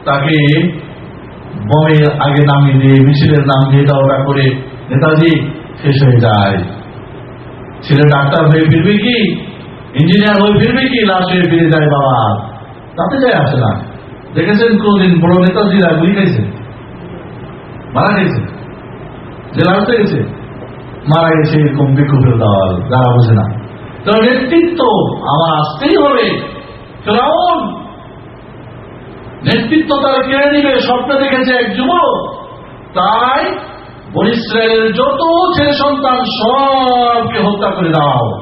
তাকে বমের আগে নামিয়ে দিয়ে, মিছিলের নাম দিয়ে ওটা করে নেতাজি শেষ হয়ে যায়। ছেলে ডাক্তার হয়ে ফিরবে কি? ইঞ্জিনিয়ার হয়ে ফিরবে কি? লাশ হয়ে ফিরে যায় বাবা। তাতে যায় আসে না। দেখেছেন কোনদিন বড় নেতাজিরা গুলি খাইছে? মারা গেছে? জেলা হতে গেছে? মারা গেছে এরকম বিক্ষোভের দল যারা বোঝে না। তো নেতৃত্ব, আমার আসতেই হবে। ফেরাউন, নেতৃত্ব তারা কেড়ে নিবে, স্বপ্ন দেখেছে এক যুবক। তাই বনিশ্রের যত ছেলে সন্তান, সবকে হত্যা করে দাও।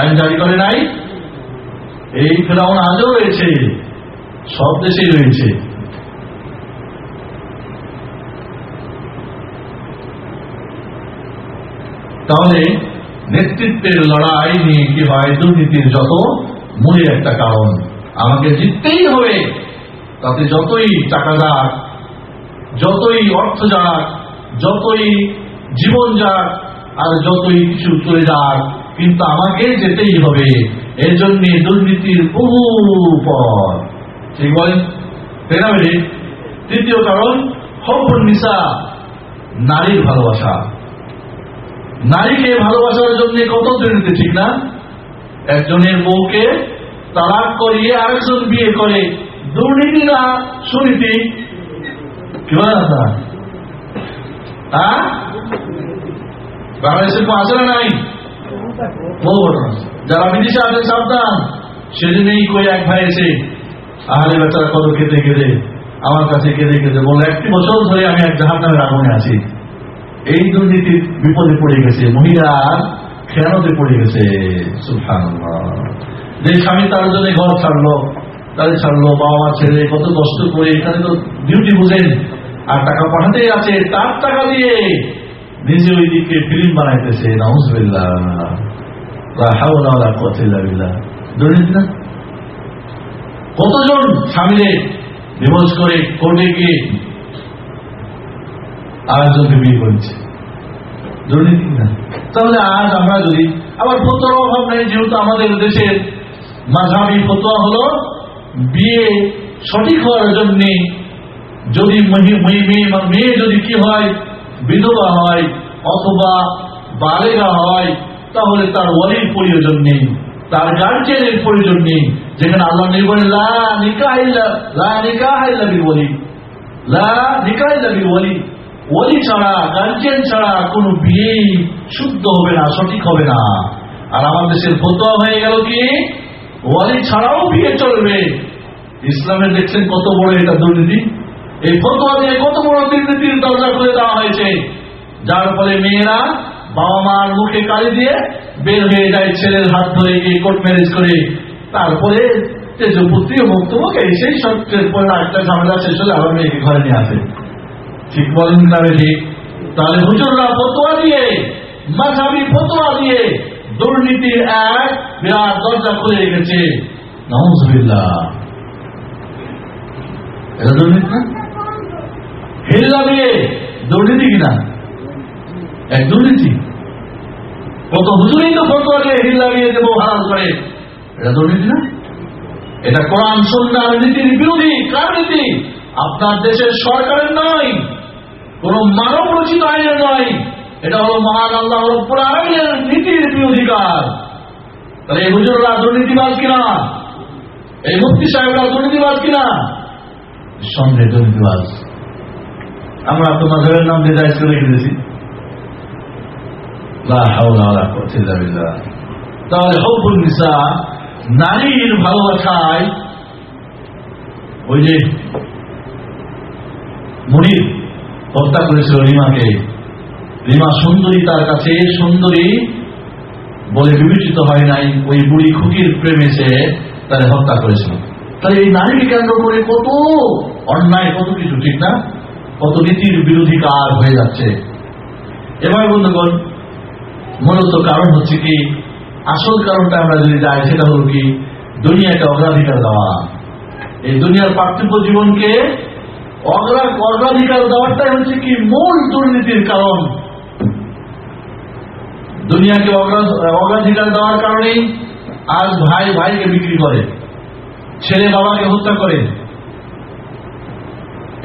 আইন জারি করে নাই। এই ফেরাউন আজও রয়েছে, সব দেশেই রয়েছে। তাহলে নেতৃত্বের লড়াই নিয়ে কি হয়? দুর্নীতির যত মূলে একটা কারণ। আমাকে জিততেই হবে। তাতে যতই টাকা যাক, যতই অর্থ যাক, যতই জীবন যাক, আর যতই কিছু চলে যাক, কিন্তু আমাকে যেতেই হবে। এর জন্য দুর্নীতির বহু পর ঠিক বলেন? তৃতীয় কারণ হব্বুল নিসা, নারীর ভালোবাসা। নারীকে ভালোবাসার জন্য কত দুর্নীতি, ঠিক না? একজনের বউকে তালাক করিয়ে আরেকজন বিয়ে করে, দুর্নীতি না সুনীতি? কি হ্যাঁ? বাংলাদেশের আছে না নাই? যারা বিদেশে আছে সাবধান। সেদিনেই কই এক ভাই এসে আহারে বেচারা কত কেঁদে কেঁদে, আমার কাছে কেঁদে কেঁদে বলল একটি বছর ধরে আমি এক জাহান নামের আগুনে আছি। এই দুর্নীতির বিপদে পড়ে গেছে মহিলা খেয়ানতে পড়ে গেছে যে স্বামী তার জন্য ঘর ছাড়লো তাদের ছাড়লো বাবা মা ছেড়ে কত কষ্ট করে এখানে তো ডিউটি বুঝেন। আর টাকা পাঠাতেই আছে, তার টাকা দিয়ে নিজে ওই দিকে ফিল্ম বানাইতেছে কতজন স্বামীরে ডিভোর্স করে কোর্টে গিয়ে আরেকজনকে বিয়ে করেছে? দুর্নীতি না তাহলে আজ আমরা যদি, আবার ফতোয়ার অভাব নেই, যেহেতু আমাদের দেশের মাঝামি ফতোয়া হলো, বিয়ে সঠিক হওয়ার জন্য যদি মেয়ে যদি কি হয়, বিধবা হয় অথবা বালেগা হয়, তাহলে তার ওয়ালির প্রয়োজন নেই, তার গার্জেনের প্রয়োজন নেই, যেখানে আল্লাহ নির্ভর লা নিকাহ লা নিকাহ লা নিকাহ ওয়ালি ছাড়া গার্জেন ছাড়া কোনো বিয়েই শুদ্ধ হবে না, সঠিক হবে না। আর আমার দেশের ফতোয়া হয়ে গেল কি? ওয়ালি ছাড়াও বিয়ে চলবে। ইসলামের দেখছেন কত বড় এটা দুর্নীতি। এই ফতোয়া দিয়ে কত বড় দুর্নীতির দরজা খুলে দেওয়া হয়েছে। যার ফলে মেয়েরা বাবা মার মুখে কালি দিয়ে বের হয়ে যায়, ছেলের হাত ধরে গিয়ে কোর্ট ম্যারেজ করে। তারপরে তেজপুত্রী মুক্তমুখ এই সেই সত্যের পরে একটা ঝামেলা শেষ হলে আবার মেয়েকে ঘরে নিয়ে আসে। ঠিক বলেন না ঠিক তাহলে হুজুররা ফতোয়া দিয়ে, মাঝাবি ফতোয়া দিয়ে দুর্নীতির এক বিরাট দরজা খুলে নজবিল্লা এটা দুর্নীতি কিনা দুর্নীতি তো দিয়ে দেবো না? এটা কোরআন সন্ন্যার নীতির বিরোধী, কার নীতি? আপনার দেশের সরকারের নয়, কোন মানব রচিত আইনের নয়। এটা হলো মহান আল্লাহ রব্বুল আলমিনের নীতির বিরোধিকার তাহলে এই হুজুররা দুর্নীতিবাদ কিনা? এই মুক্তি সাহেবরা দুর্নীতিবাদ কিনা? সন্দেহ দুর্নীতিবাদ আমরা তো মাঝহের নাম দিয়ে দায়িত্ব রেখে দিয়েছি। তাহলে হবুল নিসা, নারীর ভালোবাসায় ওই যে মনির হত্যা করেছিল রিমাকে। রিমা সুন্দরী, তার কাছে সুন্দরী বলে বিবেচিত হয় নাই, ওই বুড়ি খুকির প্রেমে সে তার হত্যা করেছিল। তাহলে এই নারীকে কেন্দ্র করে কত অন্যায়, কত কিছু, ঠিক না? কত নীতির বিরোধী কাজ হয়ে যাচ্ছে। এবার বন্ধুগণ, মূলত কারণ হচ্ছে কি, আসল কারণটা আমরা যদি যাই, সেটা হলো কি, দুনিয়াকে অগ্রাধিকার দেওয়া। এই দুনিয়ার পার্থিব জীবনকে অগ্রাধিকার দেওয়াটাই হচ্ছে কি মূল দুর্নীতির কারণ। দুনিয়াকে অগ্রাধিকার দেওয়ার কারণেই আজ ভাই ভাইকে বিক্রি করে, ছেলে বাবাকে হত্যা করে।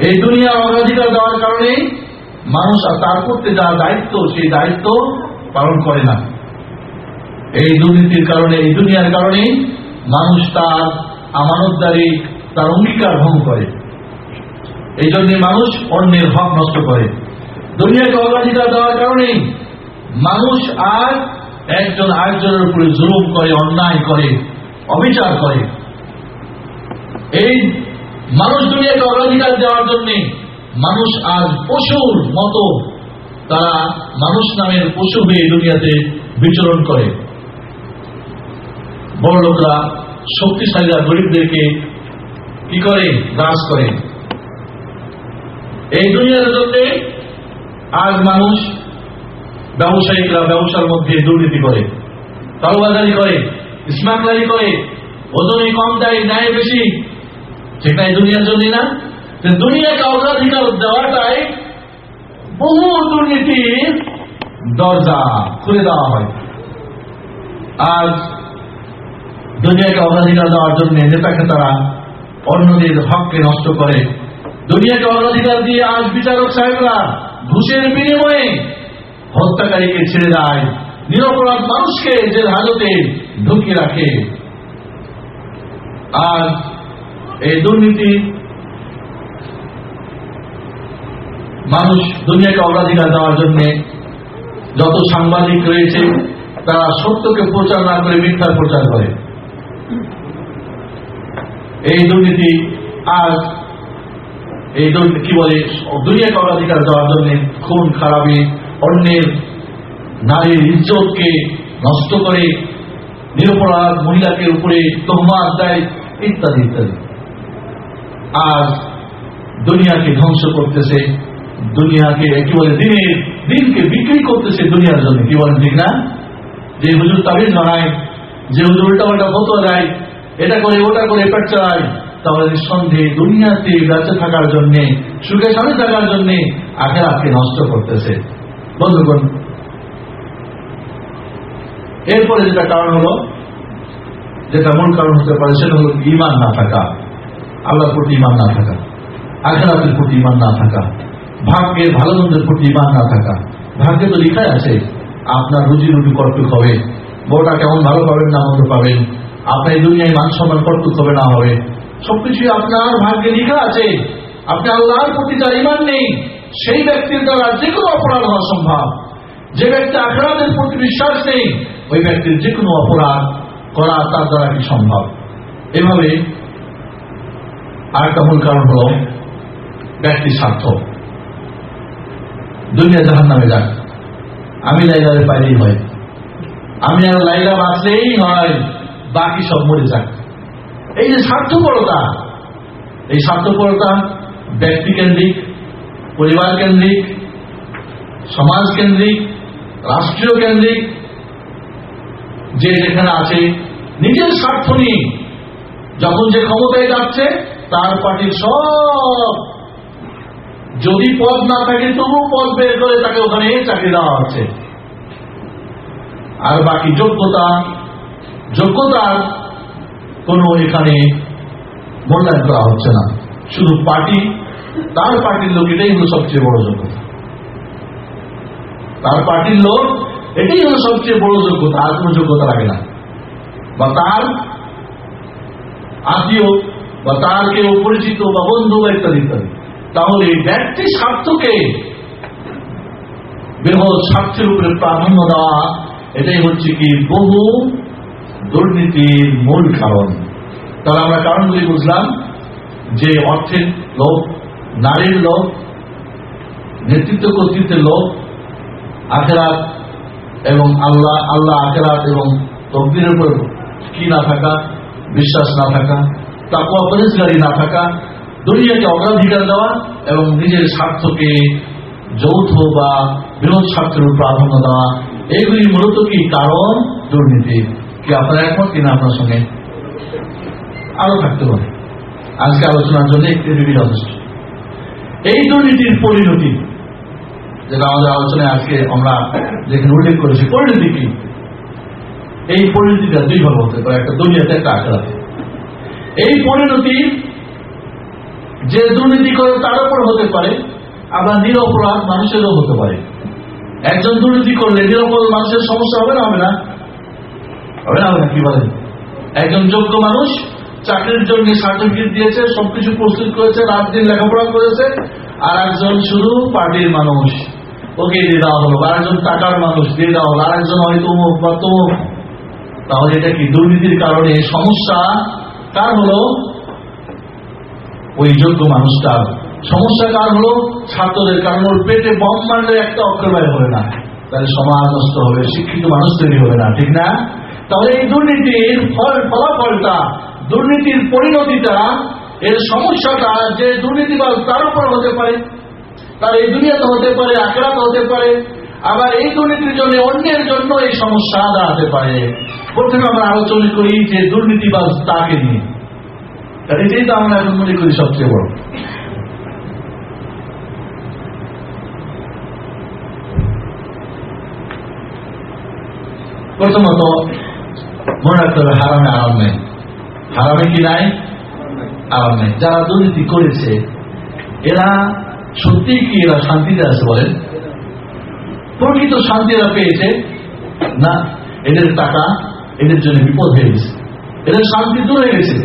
এই দুনিয়ার অগ্রাধিকার দেওয়ার কারণেই মানুষ তার করতে যা দায়িত্ব, সেই দায়িত্ব পালন করে না। এই দুর্নীতির কারণে, এই দুনিয়ার কারণেই মানুষ তার আমানতদারি, তার অঙ্গীকার ভঙ্গ করে। এই জন্য মানুষ অন্যের হক নষ্ট করে। দুনিয়াকে অগ্রাধিকার দেওয়ার কারণে মানুষ আর একজন আরেকজনের উপরে জুলুম করে, অন্যায় করে, অবিচার করে। এই মানুষ দুনিয়াকে অগ্রাধিকার দেওয়ার জন্য মানুষ আজ পশুর মতো তারা মানুষ নামের পশু হয়ে দুনিয়াতে বিচরণ করে। বড় লোকরা শক্তিশালীরা গরিবদেরকে কি করে? গ্রাস করে। এই দুনিয়ার জন্য আজ মানুষ ব্যবসায়িকরা ব্যবসার মধ্যে দুর্নীতি করে কালোবাজারি করে স্মাগলারি করে ওজনে কম, দেয় ন্যায় বেশি। সেটা এই দুনিয়ার জন্য না? দুনিয়াকে অগ্রাধিকার দেওয়াটাই বহু দুর্নীতির দরজা খুলে দেওয়া হয়। আজ দুনিয়াকে অগ্রাধিকার দেওয়ার জন্য নেতা খেতারা অন্যদের হককে নষ্ট করে দুনিয়াকে অগ্রাধিকার দিয়ে আজ বিচারক সাহেবরা ঘুষের বিনিময়ে হত্যাকারীকে ছেড়ে দেয়। নিরপরাধ মানুষকে যে হাজতে ঢুকিয়ে রাখে। আর এই দুর্নীতি মানুষ দুনিয়াকে অগ্রাধিকার দেওয়ার জন্য যত সাংবাদিক রয়েছে, তারা সত্যকে প্রচার না করে মিথ্যার প্রচার করে। এই দুর্নীতি আজ এই জন্য কি বলে? দুনিয়াকে অগ্রাধিকার দেওয়ার জন্য খুন, খারাপি, অন্যের নারীর ইজ্জতকে নষ্ট করে নিরপরাধ মহিলাকে উপরে তোহমাত দেয়, ইত্যাদি ইত্যাদি। আজ দুনিয়াকে ধ্বংস করতেছে, দুনিয়াকে কি বলে, দিনের দিনকে বিক্রি করতেছে দুনিয়ার জন্য। কি বলেন ঠিক না? যে হুজুর তাবিজ বানায় যে হুজুর উল্টা পাল্টা ফতো দেয়, এটা করে, ওটা করে, পেট চালায়। তাহলে নিঃসন্দেহে দুনিয়াতে বেঁচে থাকার জন্য, সুখে স্বামী থাকার জন্য আখেরাতকে নষ্ট করতেছে। বন্ধুগণ, এরপরে যেটা কারণ হলো, যেটা মূল কারণ হতে পারে, সেটা হলো ইমান না থাকা। আল্লাহর প্রতি ইমান না থাকা, আখেরাতের প্রতি ইমান না থাকা ভাগ্যের ভালো মন্দের প্রতি ইমান না থাকা। ভাগ্যে তো লিখাই আছে, আপনার রুজি রুটি কর্তৃক হবে, বউটা কেমন ভালো পাবেন না মন্দ পাবেন, আপনার দুনিয়ায় মান সম্মান কর্তৃক হবে না হবে সবকিছুই আপনার ভাগ্যে লিখা আছে। আপনি আল্লাহর প্রতি যার ইমান নেই, সেই ব্যক্তির দ্বারা যে কোনো অপরাধ হওয়া সম্ভব। যে ব্যক্তি আখরাতের প্রতি বিশ্বাস নেই, ওই ব্যক্তির যে কোনো অপরাধ করা তার দ্বারা কি সম্ভব? এভাবে আরেকটা মূল কারণ হল ব্যক্তি স্বার্থ। দুনিয়া জাহান নামে যাক। আমি লাইলারে পাইলেই হয়। আমি আর লাইলা বাঁচলেই হয়, বাকি সব মরে যাক। এই যে স্বার্থপরতা, এই স্বার্থপরতা ব্যক্তিকেন্দ্রিক পরিবার কেন্দ্রিক সমাজ কেন্দ্রিক রাষ্ট্রীয় কেন্দ্রিক যে যেখানে আছে, নিজের স্বার্থ নিয়ে যখন যে ক্ষমতায় যাচ্ছে, তার পার্টির সব যদি পদ না থাকে তবু পদ বের করে তাকে ওখানে চাকরি দেওয়া হচ্ছে। আর বাকি যোগ্যতা, যোগ্যতার কোনো এখানে মূল্যায়ন করা হচ্ছে না। শুধু পার্টি, তার পার্টির লোক এটাই হলো সবচেয়ে বড় যোগ্যতা। তার পার্টির লোক এটাই হলো সবচেয়ে বড় যোগ্যতা, আর কোনো যোগ্যতা লাগে না। বা তার আত্মীয়, বা তার কেউ পরিচিত, বা বন্ধু, বা ইত্যাদি ইত্যাদি। তাহলে ব্যক্তি স্বার্থকে বৃহৎ স্বার্থের উপরে প্রাধান্য দেওয়া, এটাই হচ্ছে কি বহু দুর্নীতির মূল কারণ। তাহলে আমরা কারণগুলি বুঝলাম যে অর্থের লোক নারীর লোক নেতৃত্ব কর্তৃত্বের লোক আখেরাত এবং আল্লাহ আল্লাহ আখেরাত এবং তকদিরের উপর কি না থাকা, বিশ্বাস না থাকা তাকুয়া পরিষ্কারী না থাকা, দুনিয়াকে অগ্রাধিকার দেওয়া এবং নিজের স্বার্থকে যৌথ বা বৃহৎ স্বার্থের প্রাধান্য দেওয়া এইগুলি মূলত কি? কারণ দুর্নীতি। কি আপনারা একমত কিনা আপনার সঙ্গে? আরও থাকতে পারে। আজকে আলোচনার জন্য একটি রিবি যথেষ্ট এই দুর্নীতির পরিণতি যেটা আমাদের আলোচনায় আজকে আমরা যেখানে উল্লেখ করেছি, পরিণতি কি? এই পরিণতিটা দুই ভাগ হতে পারে, একটা দুনিয়াতে, একটা আখড়াতে এই পরিণতি যে দুর্নীতি করে তার উপর হতে পারে, আবার নিরপরাধ মানুষেরও হতে পারে। একজন দুর্নীতি করলে নিরপরাধ মানুষের সমস্যা হবে না হবে না? হবে না? কি বলেন? একজন যোগ্য মানুষ চাকরির জন্য সার্টিফিকেট দিয়েছে, সবকিছু প্রস্তুত করেছে, রাত দিন লেখাপড়া করেছে, আর একজন শুধু পার্টির মানুষ। ওকে দিয়ে দেওয়া হলো, আর একজন টাকার মানুষ দিয়ে দেওয়া হলো, আর একজন হয়তো বা তমুক। তাহলে এটা কি দুর্নীতির কারণে সমস্যা? কার হলো, ওই যোগ্য মানুষটার সমস্যা কার হলো? ছাত্রদের, কারণ ওর পেটে বম মারলে একটা অক্ষর বাইর হবে না। তাহলে সমাজ নষ্ট হবে, শিক্ষিত মানুষ তৈরি হবে না, ঠিক না? তাহলে এই দুর্নীতির ফল, ফলাফলটা, দুর্নীতির পরিণতিটা, এর সমস্যাটা যে দুর্নীতিবাজ তার উপর হতে পারে, তার এই দুনিয়াতে হতে পারে আখড়াতে হতে পারে, আবার এই দুর্নীতির জন্য অন্যের জন্য এই সমস্যা দাঁড়াতে পারে। প্রথমে আমরা আলোচনা করি যে দুর্নীতিবাজ তাকে নিয়ে। এটাই তো আমরা এখন মনে করি সবচেয়ে বড়। প্রথমত মনে রাখতে হবে হারামে আরাম নেই। হারামে কি নাই? আরাম নেই। যারা দুর্নীতি করেছে, এরা সত্যি কি এরা শান্তিতে আছে বলেন? প্রকৃত শান্তি এরা পেয়েছে? না, এদের টাকা এদের জন্য বিপদ হয়ে গেছে। এদের শান্তি দূর হয়ে গেছে।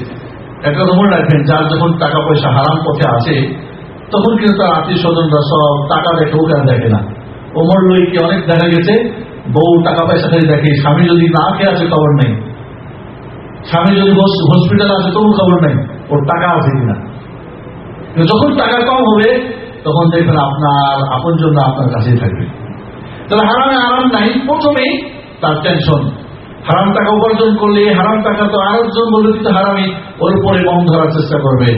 একটা মনে রাখবেন, যার যখন টাকা পয়সা হারাম পথে আসে তখন কিন্তু তার আত্মীয় স্বজনরা সব টাকা দেখে ওকে আর দেখে না। ওমর লইকে অনেক দেখা গেছে? বউ টাকা পয়সা খালি দেখে, স্বামী যদি না খেয়ে আছে, খবর নেই। স্বামী যদি হসপিটাল আছে তবু খবর নেই। ওর টাকা আছে কিনা? যখন টাকা কম হবে, তখন দেখবেন আপনার আপন জন্য আপনার কাছেই থাকবে। তাহলে হারামে আরাম নাই। প্রথমেই তার টেনশন হারাম টাকা উপার্জন করলে, হারাম টাকা তো আরেকজন বললে কিন্তু হারামি। ওর উপরে বম ধরার চেষ্টা করবে।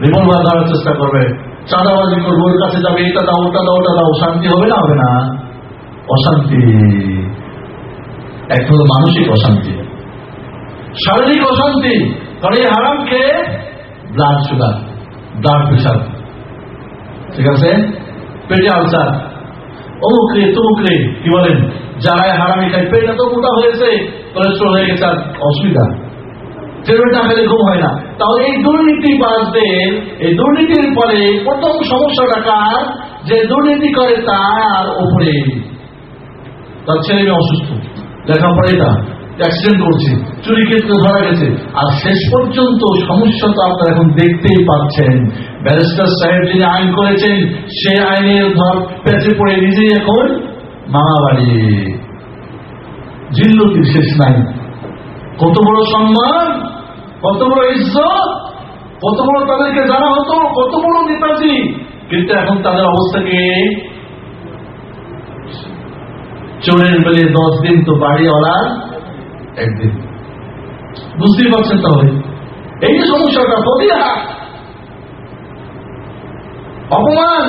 রিভলভার ধরার চেষ্টা করবে। চাঁদাবাজি করবে, ওর কাছে যাবে, এটা দাও, ওটা দাও ওটা দাও। শান্তি হবে না হবে না। অশান্তি। এক হলো মানসিক অশান্তি। শারীরিক অশান্তি কারণ এই হারাম খেয়ে ব্লাড সুগার ব্লাড প্রেশার ঠিক আছে? পেটে আলসার। অমুক রে, তমুক রে, কি বলেন? যারা হারামি খায়, পেট এত মোটা হয়েছে কোলেস্ট্রল হয়ে গেছে, আর অসুবিধা। ট্যাবলেট খেলে ঘুম হয় না। তাহলে এই দুর্নীতিবাজদের এই দুর্নীতির ফলে প্রথম সমস্যাটা কার? যে দুর্নীতি করে তার উপরে তার ছেলে মেয়ে অসুস্থ। লেখাপড়াই না অ্যাক্সিডেন্ট করছে, চুরি ক্ষেত্রে ধরা গেছে। আর শেষ পর্যন্ত সমস্যা তো আপনারা এখন দেখতেই পাচ্ছেন। ব্যারিস্টার সাহেব যিনি আইন করেছেন, সে আইনের ধর পেঁচে পড়ে নিজেই এখন মামা বাড়ি জিল্লতির শেষ নাই। কত বড় সম্মান, কত বড় ইজ্জত, কত বড় তাদেরকে জানা হতো, কত বড় নেতাজি। কিন্তু এখন তাদের অবস্থাকে চোরের বেলে দশ দিন তো বাড়ি বাড়িওয়ালার একদিন। বুঝতেই পারছেন তাহলে? এই যে সমস্যাটা ফদিয়া অপমান!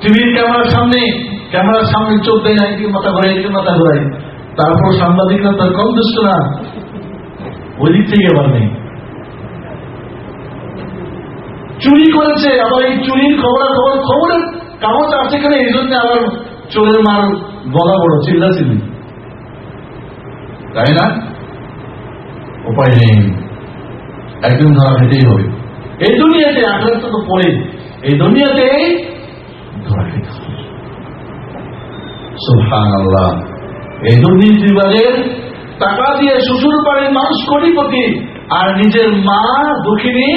টিভির ক্যামেরার সামনে ক্যামেরার সামনে চোখ দেয় না, এদিকে মাথা ঘোরাই এদিকে মাথা ঘোরাই তারপর সাংবাদিকরা তার কম দুষ্ট না? ওই দিক থেকে এবার নেই। চুরি করেছে, আবার এই চুরির খবর খবর খবরের কাগজ আছে কেন এই জন্য আবার চোরের মার বলা বড়, চিল্লা চিল্লি। তাই না? উপায় নেই। একদিন ধরা খেতেই হবে। এই দুনিয়াতে আখড়াটা তো পড়ে এই দুনিয়াতে ধরা খেতে হবে। সুহান আল্লাহ এই দুর্নীতিবাদের টাকা দিয়ে শ্বশুর বাড়ির মানুষ কোটিপতি, আর নিজের মা দুঃখিনী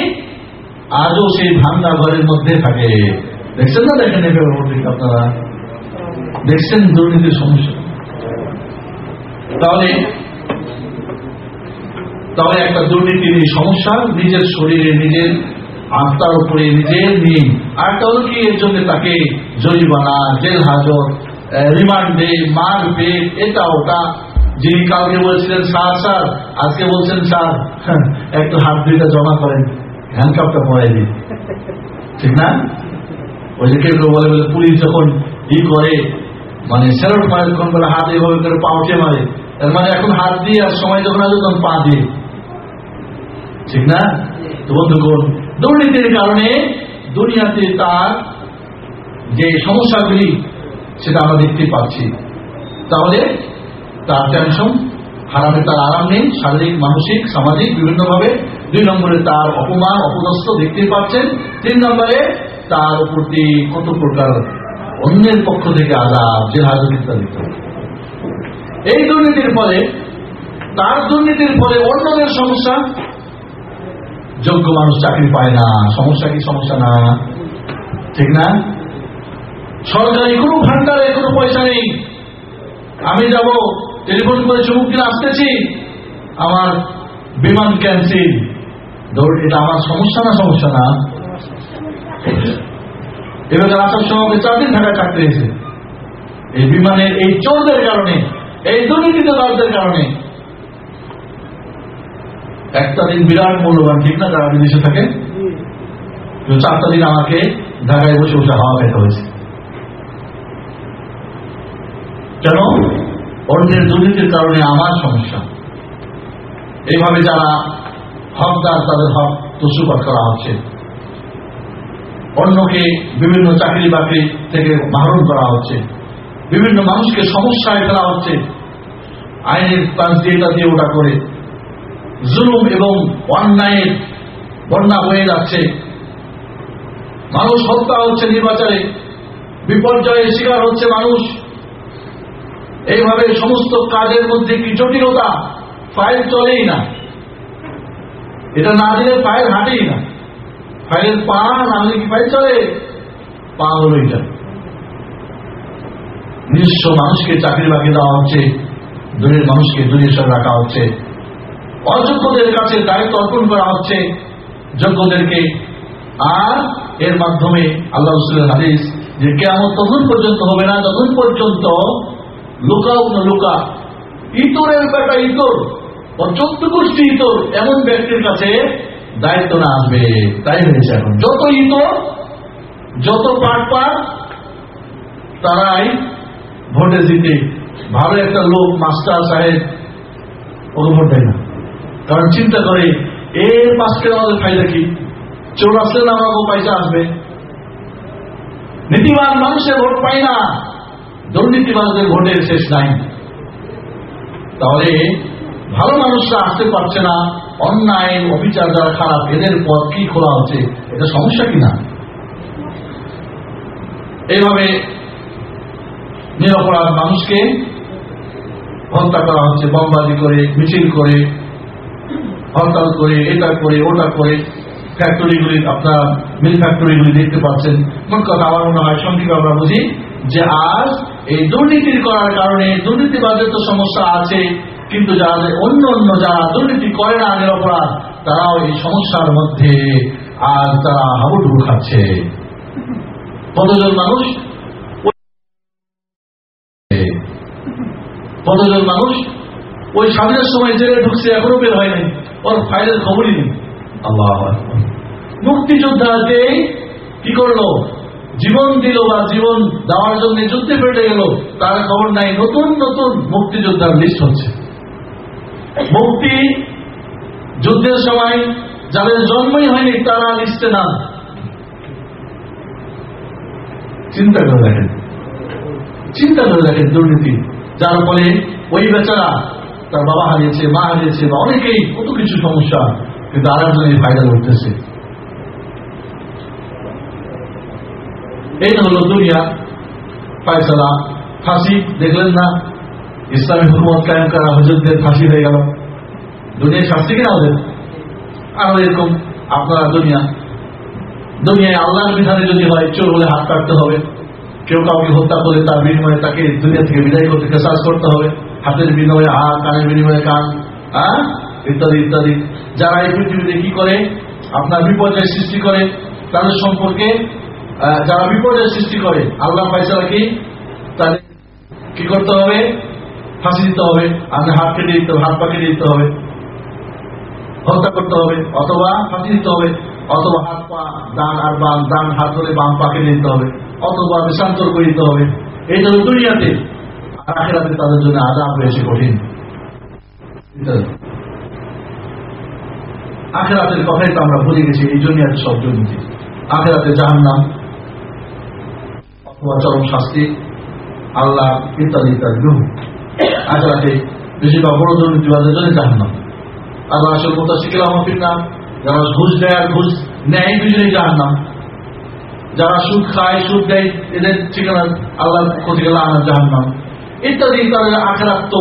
আজও সেই ভাঙ্গা ঘরের মধ্যে থাকে। দেখছেন না দেখেন আপনারা? দেখছেন দুর্নীতির সমস্যা। তাহলে তাহলে একটা দুর্নীতির এই সমস্যা, নিজের শরীরে নিজের আত্মার উপরে নিজের নিয়ে। আর তাহলে কি, এর জন্য তাকে জরিমানা, জেল হাজর রিমান্ডে মারবে এটা ওটা। যিনি কালকে বলছিলেন, স্যার স্যার, আজকে বলছেন, স্যার, [LAUGHS] একটু হাত দুইটা জমা করেন হ্যান্ডকাপটা পরে দিন। ঠিক না? ওই যে কেউ বলে বলে, পুলিশ যখন ই করে মানে স্যালট মারে তখন বলে হাত এইভাবে করে পাউটে মারে, তার মানে এখন হাত দিয়ে আর সময় যখন আসবে তখন পা দিয়ে। ঠিক না? তো বন্ধুগণ, দুর্নীতির কারণে দুনিয়াতে তার যে সমস্যাগুলি, সেটা আমরা দেখতে পাচ্ছি। তাহলে তার টেনশন হারামে তার আরাম নেই। শারীরিক, মানসিক, সামাজিক, বিভিন্নভাবে দুই নম্বরে তার অপমান, অপদস্থ দেখতে পাচ্ছেন। তিন নম্বরে তার উপর কত প্রকার অন্যের পক্ষ থেকে আজাদ জেল হাজত ইত্যাদি এই দুর্নীতির ফলে, তার দুর্নীতির ফলে অন্যদের সমস্যা, যোগ্য মানুষ চাকরি পায় না। সমস্যা কি, সমস্যা না? ঠিক না? সরকারি কোনো ভান্ডারে কোনো পয়সা নেই। আমি যাব, টেলিফোন করে চুমুক আসতেছি, আমার বিমান ক্যান্সেল। এটা আমার সমস্যা না সমস্যা না? এবার আসার সময় চার দিন হয়েছে। এই বিমানের, এই চোরদের কারণে, এই দুর্নীতিদারদের কারণে। একটা দিন বিরাট মূল্যবান ঠিক না বিদেশে থাকে? চারটা দিন আমাকে ঢাকায় বসে বসে হাওয়া খেতে হয়েছে। কেন? অন্যের দুর্নীতির কারণে আমার সমস্যা। এইভাবে যারা হকদার, তাদের হক তসুপাত করা হচ্ছে। অন্যকে বিভিন্ন চাকরি বাকরি থেকে বারণ করা হচ্ছে। বিভিন্ন মানুষকে সমস্যায় ফেলা হচ্ছে। আইনের পাশ দিয়ে এটা দিয়ে ওটা করে। জুলুম এবং অন্যায়ের বন্যা হয়ে যাচ্ছে। মানুষ হত্যা হচ্ছে নির্বাচনে। বিপর্যয়ের শিকার হচ্ছে মানুষ। এইভাবে সমস্ত কাজের মধ্যে কি জটিলতা? ফাইল চলেই না। এটা না দিলে ফাইল হাঁটেই না। ফাইলের পা না হলে কি ফাইল চলে। পা হলো এটা। নিজস্ব মানুষকে চাকরি বাকি দেওয়া হচ্ছে, দূরের মানুষকে দূরের সঙ্গে রাখা হচ্ছে। অযোগ্যদের কাছে দায়িত্ব অর্পণ করা হচ্ছে। যোগ্যদেরকে আর এর মাধ্যমে আল্লাহ রসুলের হাদিস যে কেমন তখন পর্যন্ত হবে না, তখন পর্যন্ত লুকাও না লুকা, ইতরের বেটা ইতর চোদ্দ গোষ্ঠী ইতর, এমন ব্যক্তির কাছে দায়িত্ব না আসবে, তাই হয়েছে এখন। যত ইতর যত পাট পাট তারাই ভোটে জিতে। ভালো একটা লোক মাস্টার সাহেব ওকে ভোট দেয় না। কারণ চিন্তা করে এর পাশকে আমাদের ফায়দা কি? চোর আসলে না আমাকে পয়সা আসবে? নীতিবান মানুষের ভোট পাই না। দুর্নীতিবাজদের ভোটের শেষ নাই। তাহলে ভালো মানুষরা আসতে পারছে না। অন্যায় অবিচার যারা খারাপ এদের পথ কি খোলা হচ্ছে, এটা সমস্যা কিনা এইভাবে নিরপরাধ মানুষকে হত্যা করা হচ্ছে, বমবাজি করে, মিছিল করে, হরতাল করে, এটা করে, ওটা করে। ফ্যাক্টরিগুলি আপনার মিল ফ্যাক্টরিগুলি দেখতে পাচ্ছেন। মোট কথা আমার মনে হয়, সংক্ষেপে আমরা বুঝি যে আজ এই দুর্নীতির করার কারণে দুর্নীতিবাদের তো সমস্যা আছে। কিন্তু যারা অন্য অন্য যারা দুর্নীতি করে না নিরপরাধ তারাও এই সমস্যার মধ্যে আজ তারা হাবুডুবু খাচ্ছে। কতজন মানুষ কতজন মানুষ ওই স্বাধীনের সময় জেলে ঢুকছে, এখনও বের হয়নি। ওর ফাইলের খবরই নেই। আল্লাহ। মুক্তিযোদ্ধা যে কি করল? জীবন দিল বা জীবন দেওয়ার জন্য যুদ্ধে পেটে গেল, তার খবর নাই। নতুন নতুন মুক্তিযোদ্ধার লিস্ট হচ্ছে। মুক্তি যুদ্ধের সময় যাদের জন্মই হয়নি, তারা লিস্টে না চিন্তা করে দেখেন। চিন্তা করে দেখেন দুর্নীতি। যার ফলে ওই বেচারা তার বাবা হারিয়েছে, মা হারিয়েছে, বা অনেকেই কত কিছু সমস্যা, কিন্তু আর একজনের ফায়দা করতেছে এই হলো দুনিয়া। ফায়সালা, ফাঁসি, দেখলেন না? ইসলামী হুকুমত কায়েম করা হুজুরদের ফাঁসি হয়ে গেল। দুনিয়ায় শাস্তি কিনা ওদের? আর এরকম আপনারা দুনিয়া। দুনিয়ায় আল্লাহর বিধানে যদি হয়, চোর বলে হাত কাটতে হবে। কেউ কাউকে হত্যা করে তার বিনিময়ে তাকে দুনিয়া থেকে বিদায় করতে কেসাজ করতে হবে। হাতের বিনিময়ে হাত, কানের বিনিময়ে কান হ্যাঁ? ইত্যাদি ইত্যাদি। যারা এই পৃথিবীতে কি করে? আপনার বিপর্যয় সৃষ্টি করে। তাদের সম্পর্কে যারা বিপর্যয় সৃষ্টি করে, আল্লাহ পয়সা কি? তাদের কি করতে হবে? ফাঁসি দিতে হবে আপনি হাত কেটে দিতে হবে, হাত পা দিতে হবে। হত্যা করতে হবে, অথবা ফাঁসি দিতে হবে, অথবা হাত পা, ডান আর বাম, ডান হাত ধরে বাম পাকে দিতে হবে, অথবা দেশান্তর করে দিতে হবে। এই জন্য দুনিয়াতে, আর আখেরাতে তাদের জন্য আজাব হয়েছে কঠিন। আখেরাতের কথাই তো আমরা ভুলে গেছি, এই জন্য এত সব দুর্নীতি। আখেরাতে জাহান্নাম, অথবা চরম শাস্তি, আল্লাহ ইত্যাদি ইত্যাদি। আখেরাতে বেশিরভাগ বড় দুর্নীতিবাদের জন্য জাহান্নাম আল্লাহ আসল কথা শিখলাম আমার নাম যারা ঘুষ দেয় আর ঘুষ নেয় দুজনেই জাহান্নাম। যারা সুদ খায়, সুদ দেয়, এদের ঠিকানা আল্লাহ ক্ষতি গেলে আনার জাহান্নাম। ইত্যাদি, তাদের আখেরাত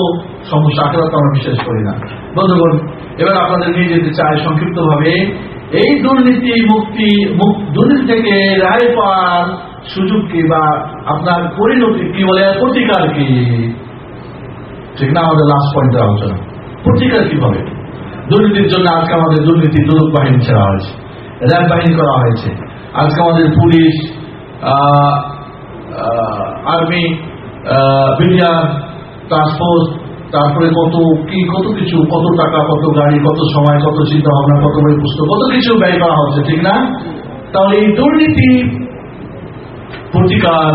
সমস্যা, আখেরাত আমরা বিশ্বাস করি না। বন্ধুগণ, এবার আপনাদের নিয়ে যেতে চাই সংক্ষিপ্ত ভাবে এই দুর্নীতি মুক্তি দুর্নীতি থেকে রায় পাওয়ার সুযোগ কি বা আপনার পরিণতি কি বলে, প্রতিকার কি? ঠিক না, আমাদের লাস্ট পয়েন্টের আলোচনা প্রতিকার কীভাবে? দুর্নীতির জন্য আজকে আমাদের দুর্নীতি দুদক বাহিনী ছেড়া হয়েছে। র্যাব বাহিনী করা হয়েছে। আজকে আমাদের পুলিশ আর্মি বিডিআর ট্রান্সপোর্ট তারপরে কত কি, কত কিছু, কত টাকা, কত গাড়ি, কত সময়, কত চিন্তা ভাবনা কত বই পুস্তক, কত কিছু ব্যয় করা হচ্ছে, ঠিক না? তাহলে এই দুর্নীতি প্রতিকার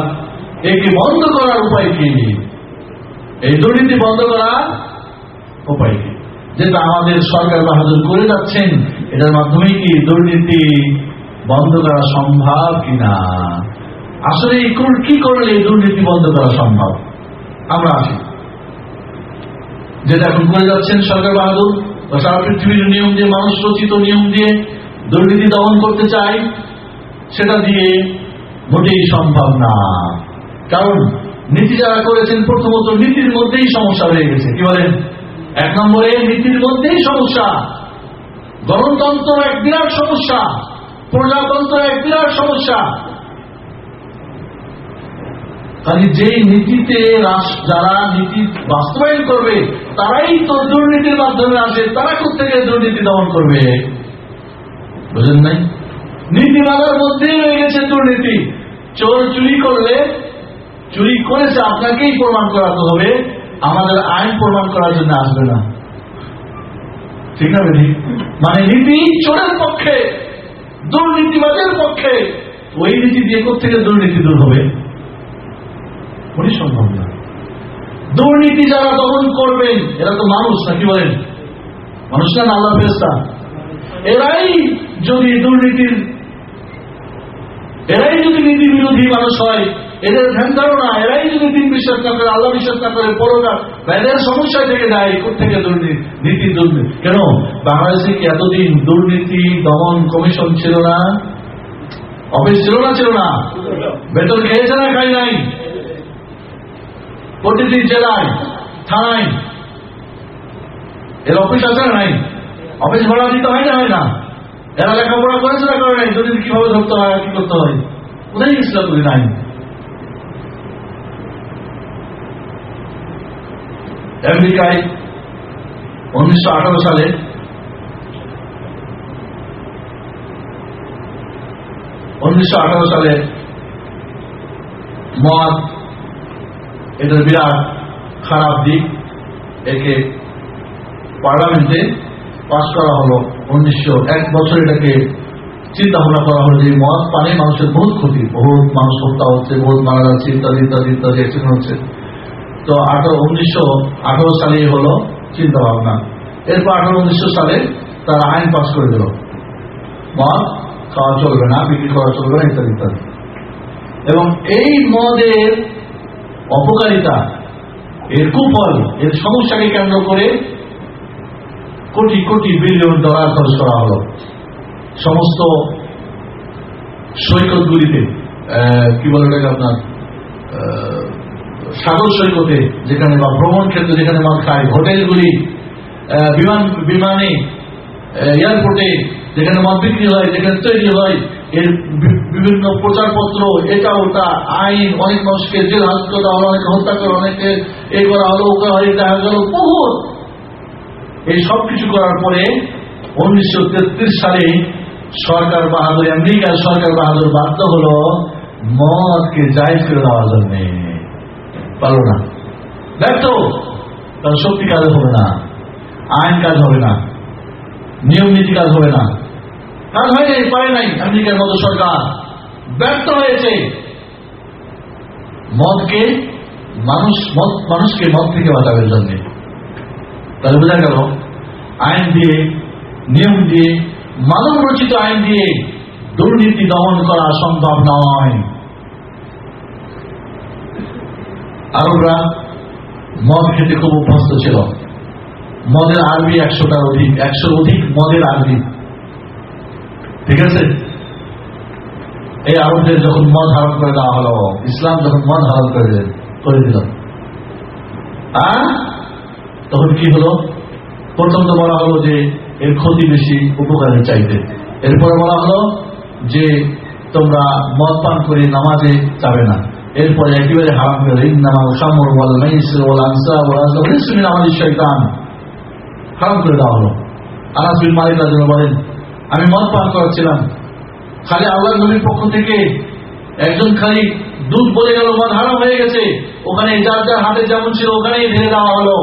একে বন্ধ করার উপায় কি? এই দুর্নীতি বন্ধ করার উপায় কি? যেটা আমাদের সরকার বাহাদুর করে যাচ্ছেন, এটার মাধ্যমে কি দুর্নীতি বন্ধ করা সম্ভব কিনা? আসলে কি করলে দুর্নীতি বন্ধ করা সম্ভব? আমরা আসি। যেটা এখন করে যাচ্ছেন সরকার বাহাদুর সারা পৃথিবীর নিয়ম দিয়ে, মানুষ রচিত নিয়ম দিয়ে দুর্নীতি দমন করতে চাই সেটা দিয়ে মোটেই সম্ভব না। কারণ নীতি যারা করেছেন, প্রথমত নীতির মধ্যেই সমস্যা হয়ে গেছে। কি বলেন? এক নম্বরে নীতির মধ্যেই সমস্যা। গণতন্ত্র এক বিরাট সমস্যা। প্রজাতন্ত্র এক বিরাট সমস্যা। কাজে যেই নীতিতে যারা নীতি বাস্তবায়ন করবে, তারাই তো দুর্নীতির মাধ্যমে আসে, তারা কোথেকে দুর্নীতি দমন করবে? বুঝলেন নাই? নীতিমালার মধ্যেই রয়ে গেছে দুর্নীতি। চোর চুরি করলে চুরি করেছে, আপনাকেই প্রমাণ করাতে হবে। আমাদের আইন প্রমাণ করার জন্য আসবে না। ঠিক না বেদি মানে নীতি চোরের পক্ষে দুর্নীতিবাদের পক্ষে। ওই নীতি দিয়ে থেকে দুর্নীতি দূর হবে? কোনই সম্ভব না। দুর্নীতি যারা দমন করবেন, এরা তো মানুষ নাকি বলেন? মানুষ না আল্লাহ ফেরেস্তা এরাই যদি দুর্নীতির, এরাই যদি নীতি বিরোধী মানুষ হয় এদের ধ্যান ধারণা, এরাই যদি দিন বিশ্বাস না করে, আল্লাহ বিশ্বাস না করে পরকার বা এদের সমস্যা থেকে যায় থেকে দুর্নীতি, নীতি দুর্নীতি? কেন? বাংলাদেশে কি এতদিন দুর্নীতি দমন কমিশন ছিল না? অফিস ছিল না ছিল না? বেতন খেয়েছে না খাই নাই? প্রতিটি জেলায়, থানায়। এর অফিস আছে না নাই? অফিস ভাড়া দিতে হয় না হয় না? এরা লেখাপড়া করেছে না, করে নাই? যদি কীভাবে ধরতে হয়, কি করতে হয়? কোথায় গেছিল তুমি নাই আমেরিকায় উনিশশো আঠারো সালে উনিশশো আঠারো সালে মদ এটার বিরাট খারাপ দিক, একে পার্লামেন্টে পাশ করা হলো। উনিশশো এক বছর এটাকে চিন্তা ভাবনা করা হলো যে মদ পানি মানুষের বহুত ক্ষতি, বহুত মানুষ হত্যা হচ্ছে, বহুত মারা যাচ্ছে, ইত্যাদি ইত্যাদি ইত্যাদি হচ্ছে। তো আঠারো, উনিশশো আঠারো সালে হলো চিন্তা ভাবনা এরপর আঠারো, উনিশশো সালে তারা আইন পাস করে দিল। মদ খাওয়া চলবে না, বিক্রি করা চলবে না, ইত্যাদি ইত্যাদি। এবং এই মদের অপকারিতা, এর কুফল, এর সমস্যাকে কেন্দ্র করে কোটি কোটি বিলিয়ন ডলার খরচ করা হলো। সমস্ত সৈকতগুলিতে কি বলে আপনার সাগর সৈকতে যেখানে বা ভ্রমণ ক্ষেত্রে, যেখানে মদ খায় হোটেলগুলি বিমান, বিমানে এয়ারপোর্টে যেখানে মদ বিক্রি হয়, যেখানে তৈরি হয়, এর বিভিন্ন প্রচারপত্র, এটা ওটা, আইন, অনেক মানুষকে জেল হাজত করা হলো অনেকে হত্যা করে অনেকে এ করা হলো, ও করা হলো দেখা গেল বহুত। এই সব কিছু করার পরে উনিশশো তেত্রিশ সালে সরকার বাহাদুর, আমেরিকার সরকার বাহাদুর বাধ্য হলো মদকে জায়জ করে দেওয়ার জন্য। পারো না। ব্যর্থ! কারণ শক্তি কাজ হবে না, আইন কাজ হবে না, নিয়ম নীতি কাজ হবে না। কাজ হয় নাই পারে নাই আমেরিকার মতো সরকার। ব্যর্থ হয়েছে। মদকে, মানুষ, মদ, মানুষকে মদ থেকে বাঁচাবের জন্য। তাহলে বোঝা গেল, আইন দিয়ে, নিয়ম দিয়ে মানব রচিত আইন দিয়ে দুর্নীতি দমন করা সম্ভব নয়। আরবরা মদ খেতে খুব অভ্যস্ত ছিল মদের আরবি একশোটার অধিক, একশোর অধিক মদের আরবি। ঠিক আছে? এই আরবদের যখন মদ হারাম করে দেওয়া হলো, ইসলাম যখন মদ হারাম করে করে দিল। আর তখন কি হলো? প্রথম তো বলা হলো যে এর ক্ষতি বেশি উপকারের চাইতে। এরপরে বলা হলো যে তোমরা মদ পান করে নামাজে যাবে না। এরপরে একেবারে হারাম করে, ইন্নামা খামর ওয়াল মাইসির ওয়াল আনসাব ওয়াল রিজসুম মিন আমালিশ হারাম করে দেওয়া হলো। আনাস বিন মালিক রাদিয়াল্লাহু বলেন, আমি মদ পান করাচ্ছিলাম। খালি আল্লাহ নবীর পক্ষ থেকে একজন খালি দুধ বলে গেল, মদ হারাম হয়ে গেছে। ওখানে যার যার হাতে যেমন ছিল ওখানেই ঢেলে দেওয়া হলো।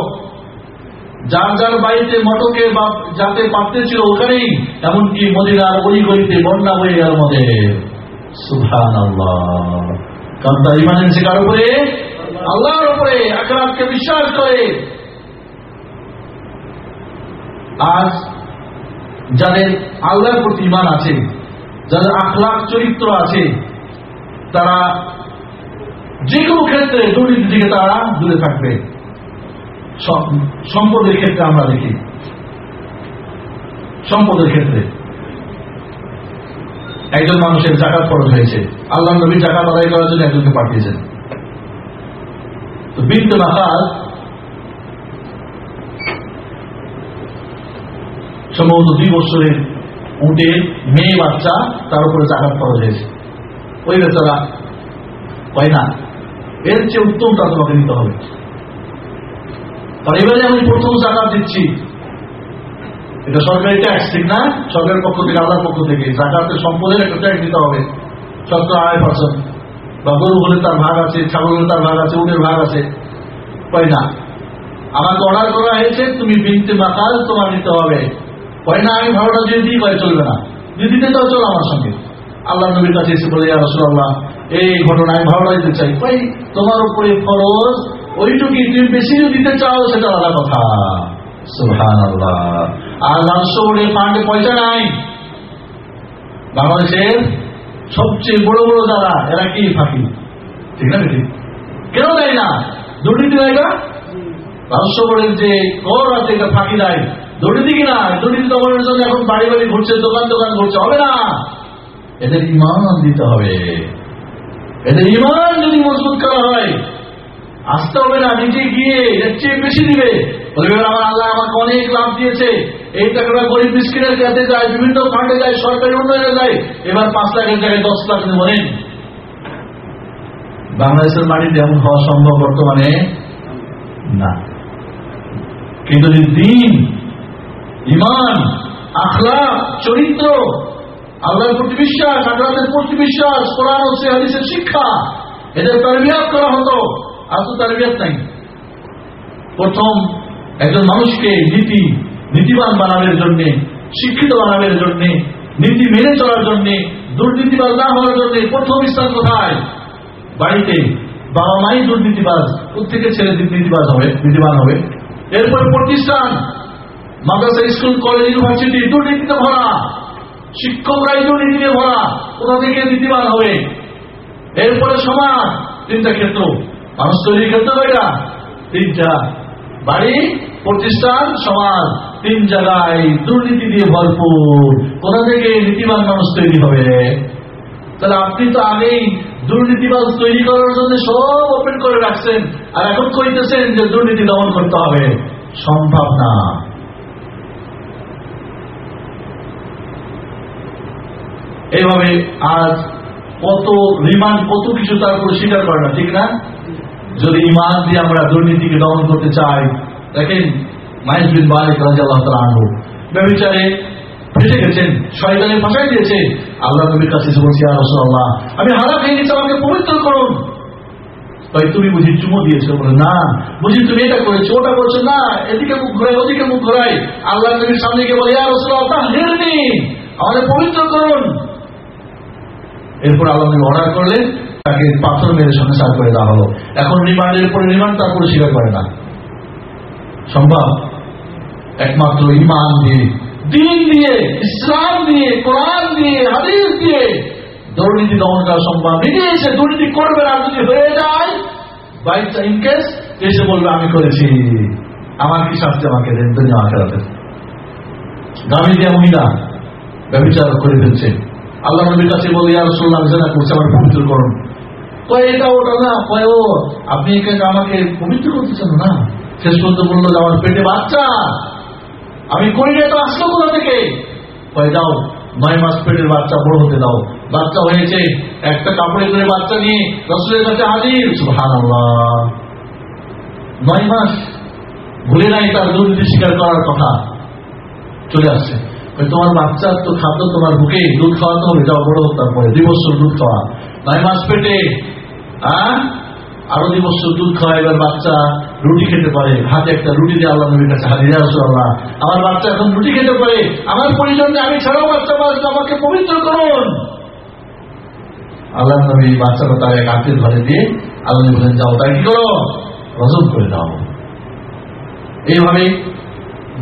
যার যার বাড়িতে মটকে বা যাতে পাত্রে ছিল ওখানেই, এমনকি মদিনার ওই গলিতে বন্যা হয়ে গেল মধ্যে সুভান আল্লাহ কারণ তার ইমান এনেছে কার উপরে? আল্লাহর উপরে, আখরাতকে বিশ্বাস করে। আজ যাদের আল্লাহর প্রতি ইমান আছে, যাদের আখলাখ চরিত্র আছে, তারা যে কোনো ক্ষেত্রে দুর্নীতি থেকে তারা দূরে থাকবে। সম- সম্পদের ক্ষেত্রে আমরা দেখি। সম্পদের ক্ষেত্রে। একজন মানুষের জাকাত খরচ হয়েছে। আল্লাহ নবী জাকাত আদায় করার জন্য একজনকে পাঠিয়েছেন। তো বিন্দু সম্ভবত দুই বছরের উটের মেয়ে বাচ্চা, তার উপরে জাকাত খরচ হয়েছে। ওই বেচারা হয় না। এর চেয়ে উত্তমটা তোমাকে নিতে হবে। কারণ এবারে আমি প্রথম জাকাত দিচ্ছি। এটা সরকারি ট্যাক্স ঠিক না? সরকারের পক্ষ থেকে আলাদার পক্ষ থেকে। জাকাতের সম্পদের একটা ট্যাক্স দিতে হবে। শতকরা আড়াই পার্সেন্ট বা গরু হলে তার ভাগ আছে, ছাগল তার ভাগ আছে, উটের ভাগ আছে। কয় না আমাকে অর্ডার করা হয়েছে, তুমি বিনতে মাকাল তোমার নিতে হবে। কয় না আমি ভাড়াটা যদি দিই, কয় চলবে না। যদি দিতে চাও চলো আমার সঙ্গে। আল্লাহ নবীর কাছে এসে বলে, ইয়া রাসূলুল্লাহ, এই ঘটনা আমি ভাড়াটা দিতে চাই। কই? তোমার উপরে ফরজ, ওইটুকুই তুমি বেশি দিতে চাও, সেটা আলাদা কথা। সুবহানাল্লাহ। আর রাজস্ব বোর্ডে ফান্ডে পয়সা নাই। বাংলাদেশের সবচেয়ে বড় বড় যারা এরা কি ফাঁকি? ঠিক না ঠিক কেন দেয় না? দুর্নীতি দেয় না বোর্ডের যে কর আছে এটা ফাঁকি দেয়? দুর্নীতি কিনা দুর্নীতি দমনের জন্য এখন বাড়ি বাড়ি ঘুরছে, দোকান দোকান ঘুরছে, হবে না। এদের ইমান দিতে হবে। এদের ইমান যদি মজবুত করা হয়, আসতে হবে না, নিজে গিয়ে এর চেয়ে বেশি দিবে। বলবে, আমার আল্লাহ আমাকে অনেক লাভ দিয়েছে। এই টাকাটা গরিব মিসকিনের কাছে যায় বিভিন্ন ফান্ডে যায় সরকারি উন্নয়নে যায় এবার পাঁচ লাখের জায়গায় দশ লাখ বলেন বাংলাদেশের মাটিতে এমন হওয়া সম্ভব বর্তমানে, না। কিন্তু যদি দিন, ইমান আখলা চরিত্র, আল্লাহর প্রতি বিশ্বাস, আল্লাহের প্রতি বিশ্বাস, কোরআন সে হাদিসের শিক্ষা, এদের তারবিয়াত করা হতো, আজ তো তারবিয়াত নাই। প্রথম একজন মানুষকে নীতি নীতিবান বানানোর জন্য, শিক্ষিত বানানোর জন্য, নীতি মেনে চলার জন্য, দুর্নীতিবাজ না হওয়ার জন্য প্রথম স্থান কোথায়? বাড়িতে। বাবা মাই দুর্নীতিবাজ, প্রত্যেকের ছেলে দুর্নীতিবাজ হবে, নীতিবান হবে। এরপরে প্রতিষ্ঠান। মাদ্রাসা, স্কুল, কলেজ, ইউনিভার্সিটি, দুর্নীতিতে ভরা। শিক্ষকরাই দুর্নীতিতে ভরা, কোথা থেকে নীতিবান হবে? এরপরে সমাজ, তিনটা ক্ষেত্র। মানুষ তৈরির ক্ষেত্র এটা তিনটা। বাড়ি, প্রতিষ্ঠান, সমাজ। তিন জায়গায় দুর্নীতি দিয়ে ভরপুর। কোথা থেকে নীতিবান মানুষ তৈরি হবে? তাহলে আপনি তো আগেই দুর্নীতিবাজ তৈরি করার জন্য সব ওপেন করে রাখছেন আর এখন কইতেছেন যে দুর্নীতি দমন করতে হবে। সম্ভব না। এইভাবে আজ কত রিমান্ড, কত কিছু তার উপর স্বীকার করে না, ঠিক না? যদি ইমান দিয়ে আমরা দুর্নীতিকে দমন করতে চাই, দেখেন মাইজ বিন মালিক তাআলা আনহু। ব্যভিচারে ফেসে গেছেন শয়তানে ফাঁসাই দিয়েছে আল্লাহ নবীর কাছে বলছি আর আমি হারাম হয়ে গেছি, আমাকে পবিত্র করুন। তাই তুমি বুঝি চুমো দিয়েছ? বলে, না। বুঝি তুমি এটা করেছ, ওটা করছ না, এদিকে মুখ ওদিকে মুখ ঘোরাই আল্লাহ নবীর সামনে গিয়ে বলে, ইয়া রাসূলুল্লাহ তাহহিরনি আমাদের পবিত্র করুন। এরপর আল্লাহ নবী অর্ডার করলেন, তাকে পাথর মেরে সংসার করে দেওয়া হলো। এখন রিমান্ডের পরে রিমান্ড তারপরে স্বীকার করে না। সম্ভব? একমাত্র ইমান দিয়ে, দিন দিয়ে, ইসলাম দিয়ে, কোরআন দিয়ে, হাদিস দিয়ে দুর্নীতি দমন করা সম্ভব নিজে দুর্নীতি করবে না, যদি হয়ে যায় বাই ইনকেস এসে বলবে, আমি করেছি। আমার কি শাস্তি আমাকে দেন? দুনিয়া আখেরাতে। গামী দিয়া মহিলা ব্যবচার করে ফেলছে। আল্লাহ নবীর কাছে বলে, ইয়া রাসূলুল্লাহ, আমি জানা করছি, আমার পবিত্র করুন কয়, এটা ওটা না। কয়, ও, আপনি এখানে আমাকে পবিত্র করতেছেন না? শেষ পর্যন্ত বলল, যে আমার পেটে বাচ্চা আমি করি না তো আসলো কোথা থেকে? কয়, দাও, নয় মাস পেটের বাচ্চা, বড় হতে দাও। বাচ্চা হয়েছে, একটা কাপড়ে করে বাচ্চা নিয়ে রসুলের কাছে হাজির। সুবহানাল্লাহ। নয় মাস ভুলে নাই তার দুর্নীতি স্বীকার করার কথা। চলে আসছে। তোমার বাচ্চার তো খাদ্য তোমার বুকে, দুধ খাওয়াতে হবে, যাও, বড় হোক তারপরে, দুই বছর দুধ খাওয়া। নয় মাস পেটে হ্যাঁ আরও দুই বছর দুধ খাওয়া এবার বাচ্চা রুটি খেতে পারে। হাতে একটা রুটি দিয়ে আল্লাহ নবীর কাছে হাজিরা আল্লাহ আমার বাচ্চা এখন রুটি খেতে পারে। আমার পরিজনে আমি ছাড়াও বাচ্চা বাচ্চা আমাকে পবিত্র করুন। আল্লাহ নবী বাচ্চাটা তার এক আত্মীয় ঘরে দিয়ে আল্লাহ নবী বলেন, যাও তাই কি করো? রজম করে দাও। এইভাবে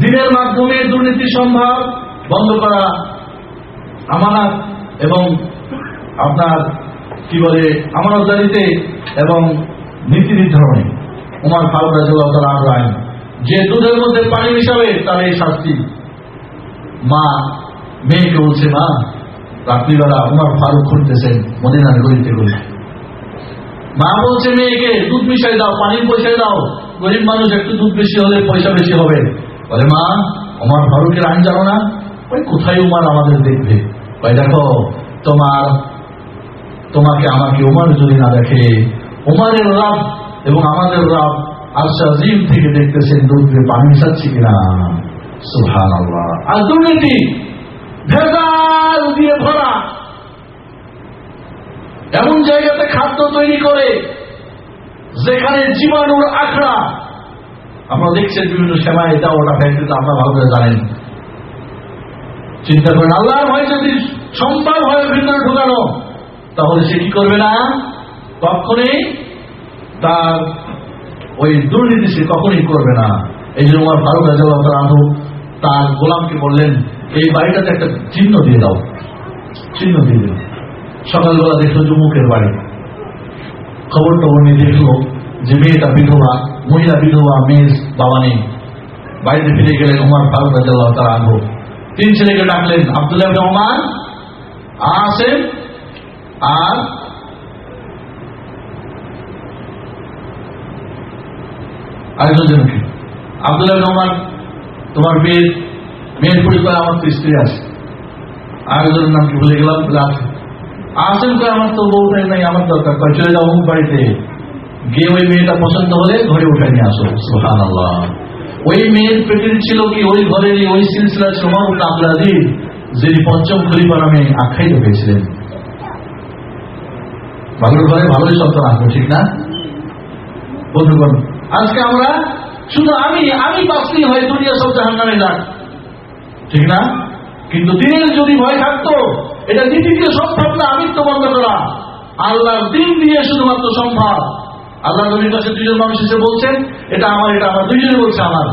দিনের মাধ্যমে দুর্নীতি সম্ভব, বন্ধ করা, আমানত এবং আপনার, কি বলে, আমানতদারিতে এবং নীতি নির্ধারণে উমার ফারুক রাজুল্লাহ তালা আইন, যে দুধের মধ্যে পানি মিশাবে তার এই শাস্তি। মা, মেয়েকে বলছে, মা, রাত্রিবেলা উমার ফারুক খুঁজতেছেন, মদিনার গলিতে গলি মা বলছে, মেয়েকে, দুধ মিশাই দাও পানি পয়সায় দাও। গরিব মানুষ একটু দুধ বেশি হলে পয়সা বেশি হবে। বলে, মা আমার ফারুকের আইন জানো না? ওই কোথায় উমার আমাদের দেখবে? ওই দেখো, তোমার, তোমাকে আমাকে উমার যদি না দেখে উমারের রাব এবং আমাদের রাব আশাজিম থেকে দেখতেছেন দুধ পানি মিশাচ্ছি কিনা। সুহান আল্লাহ আর দুর্নীতি, ভেজাল দিয়ে ভরা। এমন জায়গাতে খাদ্য তৈরি করে যেখানে জীবাণুর আখড়া। আপনারা দেখছেন বিভিন্ন সেবা এটা ওটা ফ্যাক্টরিতে আপনারা ভালো করে জানেন। চিন্তা করেন, আল্লাহর ভয় যদি সম্ভব হয় ভিতরে ঢুকানো, তাহলে সে কি করবে না? কখনই তার ওই দুর্নীতি সে কখনই করবে না। এই জন্য আমার ফারুক রাজাল্লাহ আনহু তার গোলামকে বললেন, এই বাড়িটাতে একটা চিহ্ন দিয়ে দাও। চিহ্ন দিয়ে দিল সকালবেলা দেখল যুমুকের বাড়ি। খবর টবর নিয়ে দেখল যে মেয়েটা বিধবা, মহিলা বিধবা মেয়ে বাবা নেই। বাড়িতে ফিরে গেলেন উমার ফারুক রাজাল্লাহ তার আনহু। তিন ছেলেকে ডাকলেন, আবদুল্লাহ রহমান আসেন, আর আরেকজন জনকে আবদুল্লাহ রহমান তোমার মেয়ের মেয়ের পরিবার আমার তো স্ত্রী আছে। আরেকজনের নাম কি ভুলে গেলাম? বলে আছে আসেন করে আমার তো বউটাই নাই আমার দরকার। করে চলে যাও বাড়িতে। গিয়ে ওই মেয়েটা পছন্দ হলে ঘরে উঠে নিয়ে আসো। সুহান আল্লাহ ওই মেয়ের পেটের ছিল কি, ওই ঘরের ওই সিলসিলা সময় কাবলাদি যিনি পঞ্চম খলিফা নামে আখ্যায়িত হয়েছিলেন। ভালোর ঘরে ভালোই সন্তান আসব, ঠিক না? বন্ধুগণ আজকে আমরা শুধু আমি আমি বাঁচলেই হয় দুনিয়া সব জাহান নামে যাক ঠিক না? কিন্তু দিনের যদি ভয় থাকতো, এটা নীতি দিয়ে সম্ভব না আমিত্ব বন্ধ করা আল্লাহর দিন দিয়ে শুধুমাত্র সম্ভব। আল্লাহ নবীর কাছে দুজন মানুষ এসে বলছেন এটা আমার এটা আমার। দুইজনে বলছে, আমার।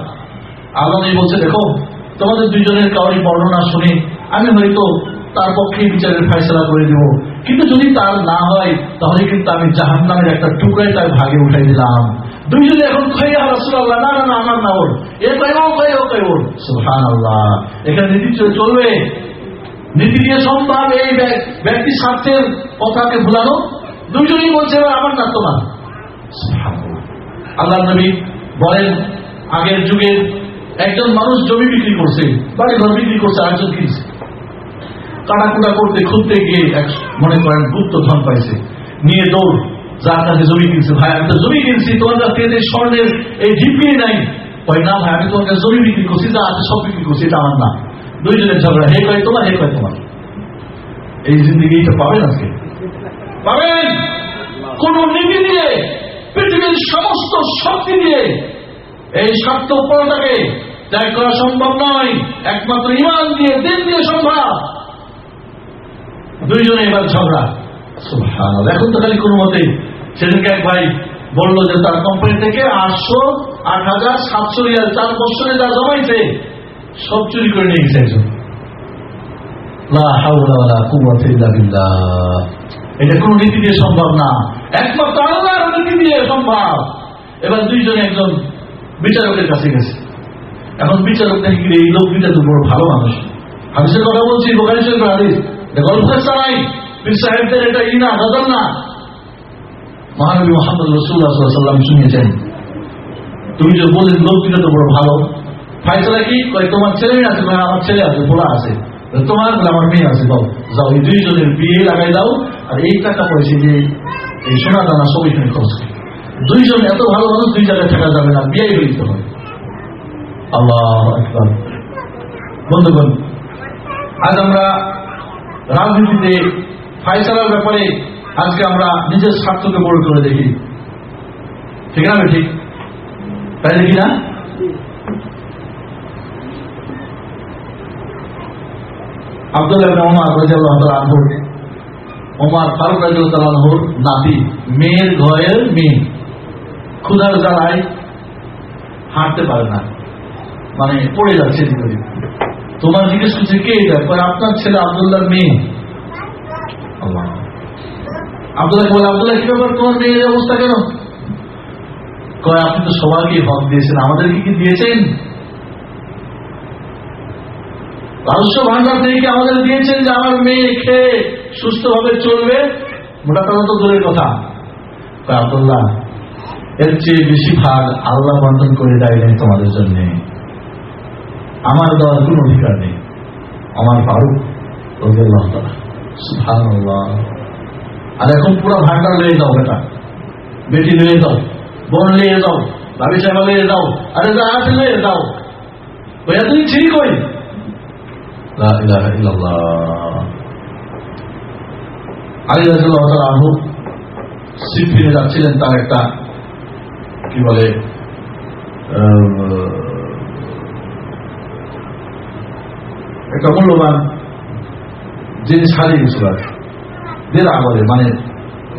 আল্লাহ নবী বলছে, দেখো, তোমাদের দুইজনের কাউরি বর্ণনা শুনে। আমি হয়তো তার পক্ষে বিচারের ফয়সলা করে দেব কিন্তু যদি তার না হয়, তাহলে কিন্তু আমি জাহান নামের একটা টুকরাই তার ভাগে উঠাই দিলাম। দুইজনে এখন কই রাসূলুল্লাহ, না না না, আমার না ওর। এ কই ও কই ও ওর। সুবহানাল্লাহ। এখানে নীতি চলবে। নীতি দিয়ে সম্ভব এই ব্যক- ব্যক্তি স্বার্থের কথাকে ভুলানো। দুইজনই বলছে আমার না, তোমার। আল্লাহ নবী বলেন, আগের যুগে একজন মানুষ জমি বিক্রি করছে বাড়ি ঘর বিক্রি করছে, আরেকজন কিনছে। কাটাকুটা করতে, খুঁজতে গিয়ে এক মনে করেন, গুপ্ত ধন পাইছে। নিয়ে দৌড়। যার জমি কিনছে, ভাই, আমি তো জমি কিনছি, তোমার কাছ থেকে স্বর্ণের এই ঢিপিয়ে নাই। কয়, না, ভাই, আমি তোমার জমি বিক্রি করছি, যা আছে সব বিক্রি করছি, এটা আমার না। দুইজনের ঝগড়া, হে কয় তোমার, হে কয় তোমার? এই জিন্দিগিটা পাবেন আজকে। পাবেন! কোন নীতি দিয়ে পৃথিবীর সমস্ত শক্তি দিয়ে এই স্বার্থপরতাকে ত্যাগ করা সম্ভব নয়। একমাত্র ইমান দিয়ে, দিন দিয়ে সম্ভব। দুইজনে এবার ঝগড়া। এখন তো খালি কোনো মতে সেদিনকে এক ভাই বলল যে, তার কোম্পানি থেকে আটশো আট হাজার সাতশো রিয়াল, চার বছরে যা জমাইছে, সব চুরি করে নিয়ে গেছে একজন। এটা না। কাছে এই বড় ভালো কথা বলছি বোকারি শরীফ হাদিস। এটা ই না না। মহানবী মোহাম্মদ রসুল্লাহ সাল্লাম শুনিয়েছেন। তুমি যে বললেন লোক তো বড় ভালো ফাইসলা কি? তোমার ছেলে আছে? আমার ছেলে আছে, পোলা আছে। তোমার বলে আমার মেয়ে আছে বাবু যাও, এই দুইজনের বিয়ে লাগাই দাও, আর এই টাকা পয়সা যে এই সোনা দানা সব এখানে খরচ। দুইজন এত ভালো মানুষ দুই জায়গায় থাকা যাবে না বিয়ে হইতে হবে আল্লাহ বন্ধুগণ, আজ আমরা রাজনীতিতে ফাইসালার ব্যাপারে আজকে আমরা নিজের স্বার্থকে বড় করে দেখি। ঠিক না ঠিক তাই দেখি না? ওমর ফারুক নাতি, মেয়ের ঘরের মেয়ে। ক্ষুধার জ্বালায় হাঁটতে পারে না। মানে পড়ে যাচ্ছে তোমার জিজ্ঞেস করছে, কে আপনার ছেলে আব্দুল্লাহর মেয়ে। আব্দুল্লাহ বলে, আব্দুল্লাহ, কি ব্যাপার? তোমার মেয়ের অবস্থা কেন? কয়, আপনি তো সবাইকে হক দিয়েছেন, আমাদেরকে কি দিয়েছেন? রাজস্ব ভান্ডার থেকে আমাদের দিয়েছেন যে আমার মেয়ে খেয়ে সুস্থভাবে চলবে? মোটা কথা তো দূরের কথা। আব্দুল্লাহ, এর চেয়ে বেশি ভাগ আল্লাহ বন্ধন করে দেয় নাই তোমাদের জন্য। আমার দেওয়ার কোন অধিকার নেই। আমার ফারুক, রাদিয়াল্লাহু তাআলা, সুবহানাল্লাহ। আর এখন পুরো ভান্ডার নিয়ে যাও বেটা। বেটি নিয়ে যাও বোন নিয়ে যাও ভাবি সাহেব নিয়ে যাও আরে যা আছে লয়ে যাও। ওইয়া তুমি ঠিক ইল্লাল্লাহ। আলী রাদিয়াল্লাহু তাআলা আনহু যাচ্ছিলেন তার একটা কি বলে আহ, একটা মূল্যবান জিনিস হারিয়ে গেছিল আর বলে মানে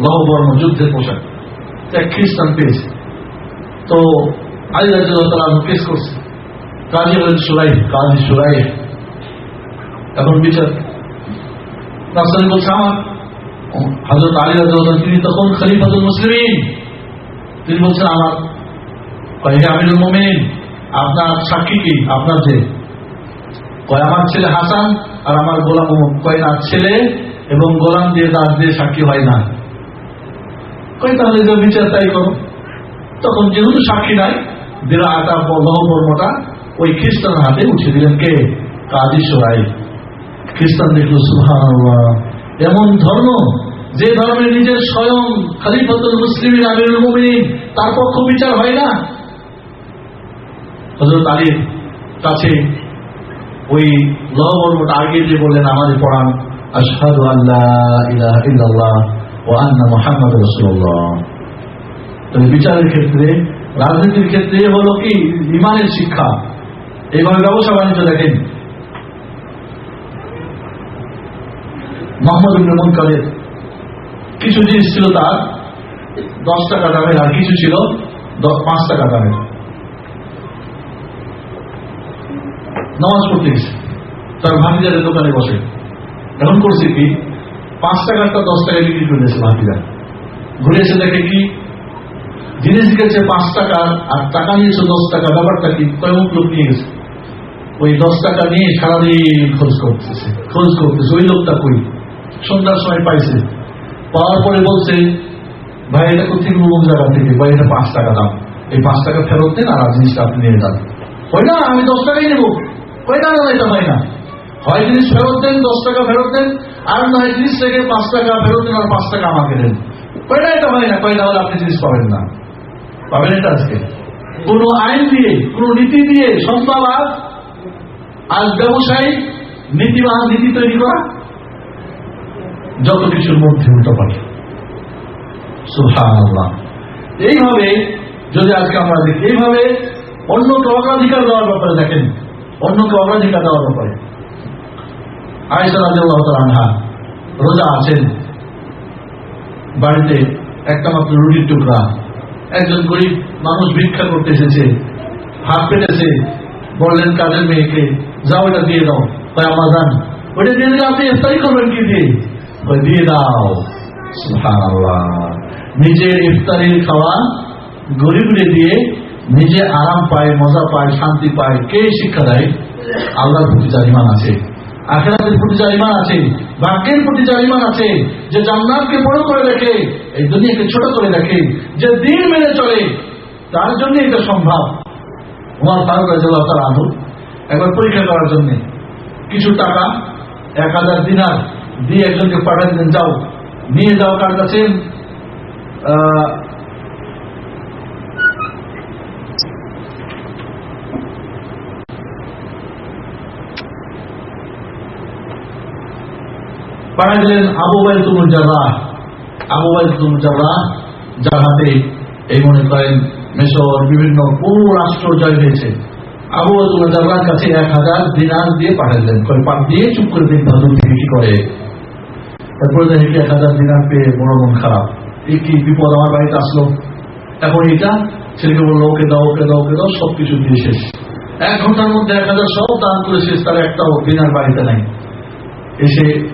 লহবর্ণ যুদ্ধের পোশাক। এক খ্রিস্টান পেয়েছে তো আলী রাজু কেস করছে। কাজী হলেন সুরাই কাজী সুরাই এখন বিচার। রাস্তায় বলছে, আমার হজরত আলী রাজু তিনি তখন খলিফাতুল মুসলিম তিনি বলছেন, আমার কয়, হে আমিরুল মোমেন আপনার সাক্ষী কি? আপনার যে, কয়, আমার ছেলে হাসান আর আমার গোলাম কয়, না, ছেলে এবং গোলাম দিয়ে দাস দিয়ে সাক্ষী হয় না। কয় তাহলে যে বিচার তাই করো? তখন যেহেতু সাক্ষী নাই দিলা আটা লহবর্মটা ওই খ্রিস্টান হাতে উঠিয়ে দিলেন কে? কাজী সোরাই খ্রিস্টান দেখল, সুবহানাল্লাহ। এমন ধর্ম, যে ধর্মের নিজের স্বয়ং খালিফাতুল মুসলিম আমিরুল মুমিনিন, তার পক্ষ বিচার হয় না। হজরত আলীর কাছে ওই লহবর্মটা আগে যে বললেন, আমাদের পড়ান আশহাদু আল্লাহ ইলাহা ইল্লাল্লাহ ও আন্না মুহাম্মাদুর রাসূলুল্লাহ। তবে বিচারের ক্ষেত্রে, রাজনীতির ক্ষেত্রে হলো কি? ইমানের শিক্ষা। এইভাবে ব্যবসা বাণিজ্য দেখেন। মোহাম্মদ ইবনে মুনকারের কিছু জিনিস ছিল তার, দশ টাকা দামের, আর কিছু ছিল দশ, পাঁচ টাকা দামের। নামাজ পড়তে তার ভাতিজাদের দোকানে বসে। এখন করছে কি, পাঁচ টাকারটা দশ টাকায় বিক্রি করে দিয়েছে ভাতিজা ঘুরে এসে দেখে কি, জিনিস গেছে পাঁচ টাকা আর টাকা নিয়েছে দশ টাকা, ব্যাপারটা কি? কয়েক লোক নিয়ে গেছে? ওই দশ টাকা নিয়ে সারাদিন খোঁজ করতেছে খোঁজ করতেছে, ওই লোকটা কই? সন্ধ্যার সময় পাইছে। পাওয়ার পরে বলছে, ভাই, এটা কোথেকে কোন জায়গা থেকে? ভাই, এটা পাঁচ টাকা দাম। এই পাঁচ টাকা ফেরত দেন আর জিনিসটা আপনি নিয়ে যান। হয় না, আমি দশ টাকাই নেব। হয় না, এটা হয় না। হয় জিনিস ফেরত দেন, দশ টাকা ফেরত দেন, আর নয় জিনিস থেকে পাঁচ টাকা ফেরত দেন আর পাঁচ টাকা আমাকে দেন। কয়টা এটা হয় না, কয়টা হলে আপনি জিনিস পাবেন না। পাবেন এটা আজকে। কোন আইন দিয়ে, কোন নীতি দিয়ে সম্ভব আজ আজ ব্যবসায়ী নীতিবান নীতি তৈরি করা যত কিছুর মধ্যে উল্টো পারে এইভাবে যদি আজকে আমরা দেখি, এইভাবে অন্যকে অগ্রাধিকার দেওয়ার ব্যাপারে দেখেন। অন্যকে অগ্রাধিকার দেওয়ার ব্যাপারে। আয়সা রাজিয়াল্লাহ তাআলা আনহা রোজা আছেন। বাড়িতে একটা মাত্র রুটির টুকরা। একজন গরিব মানুষ ভিক্ষা করতে এসেছে হাত পেটেছে, বললেন, কাজের মেয়েকে যাও, এটা দিয়ে দাও তাই আমার যান ওইটা দিয়ে দিলে আপনি ইফতারি করবেন কি দিয়ে? দিয়ে দাও। খাওয়া গরিবরে দিয়ে নিজে আরাম পায়, মজা পায়, শান্তি পায়, কে শিক্ষা দেয়? আল্লাহর প্রতি ইমান আছে। আখেরাতের প্রতি যার ইমান আছে ভাগ্যের প্রতি যার ইমান আছে, যে জান্নাতকে বড় করে দেখে, এই দুনিয়াকে ছোট করে দেখে, যে দিন মেনে চলে, তার জন্য এটা সম্ভব। উমার ফারুক রাজিয়াল্লাহু তাআলা আনহু, একবার পরীক্ষা করার জন্য কিছু টাকা, এক হাজার দিনার, দিয়ে একজনকে পাঠাই দেন যাও, নিয়ে যাও কার কাছে? আহ, পাড়া গেলেন আবু বাইল তুমুল জাররা আবু বাইল তুমুল জাররা যার হাতে এই মনে করেন মেশর বিভিন্ন বহু রাষ্ট্র জয় হয়েছে। আবু বাইল তুমুল কাছে এক হাজার দিনার দিয়ে পাঠালেন কয় পাপ দিয়ে চুপ করে দিন থেকে কি করে। তারপরে দেখি এক হাজার দিনার পেয়ে বড় মন খারাপ। এই কি বিপদ আমার বাড়িতে আসলো? এখন এটা ছেলেকে বলল ওকে দাও ওকে দাও ওকে দাও সব কিছু দিয়ে শেষ। এক ঘণ্টার মধ্যে এক হাজার সব দান করে শেষ তার একটাও দিনার বাড়িতে নাই। এসে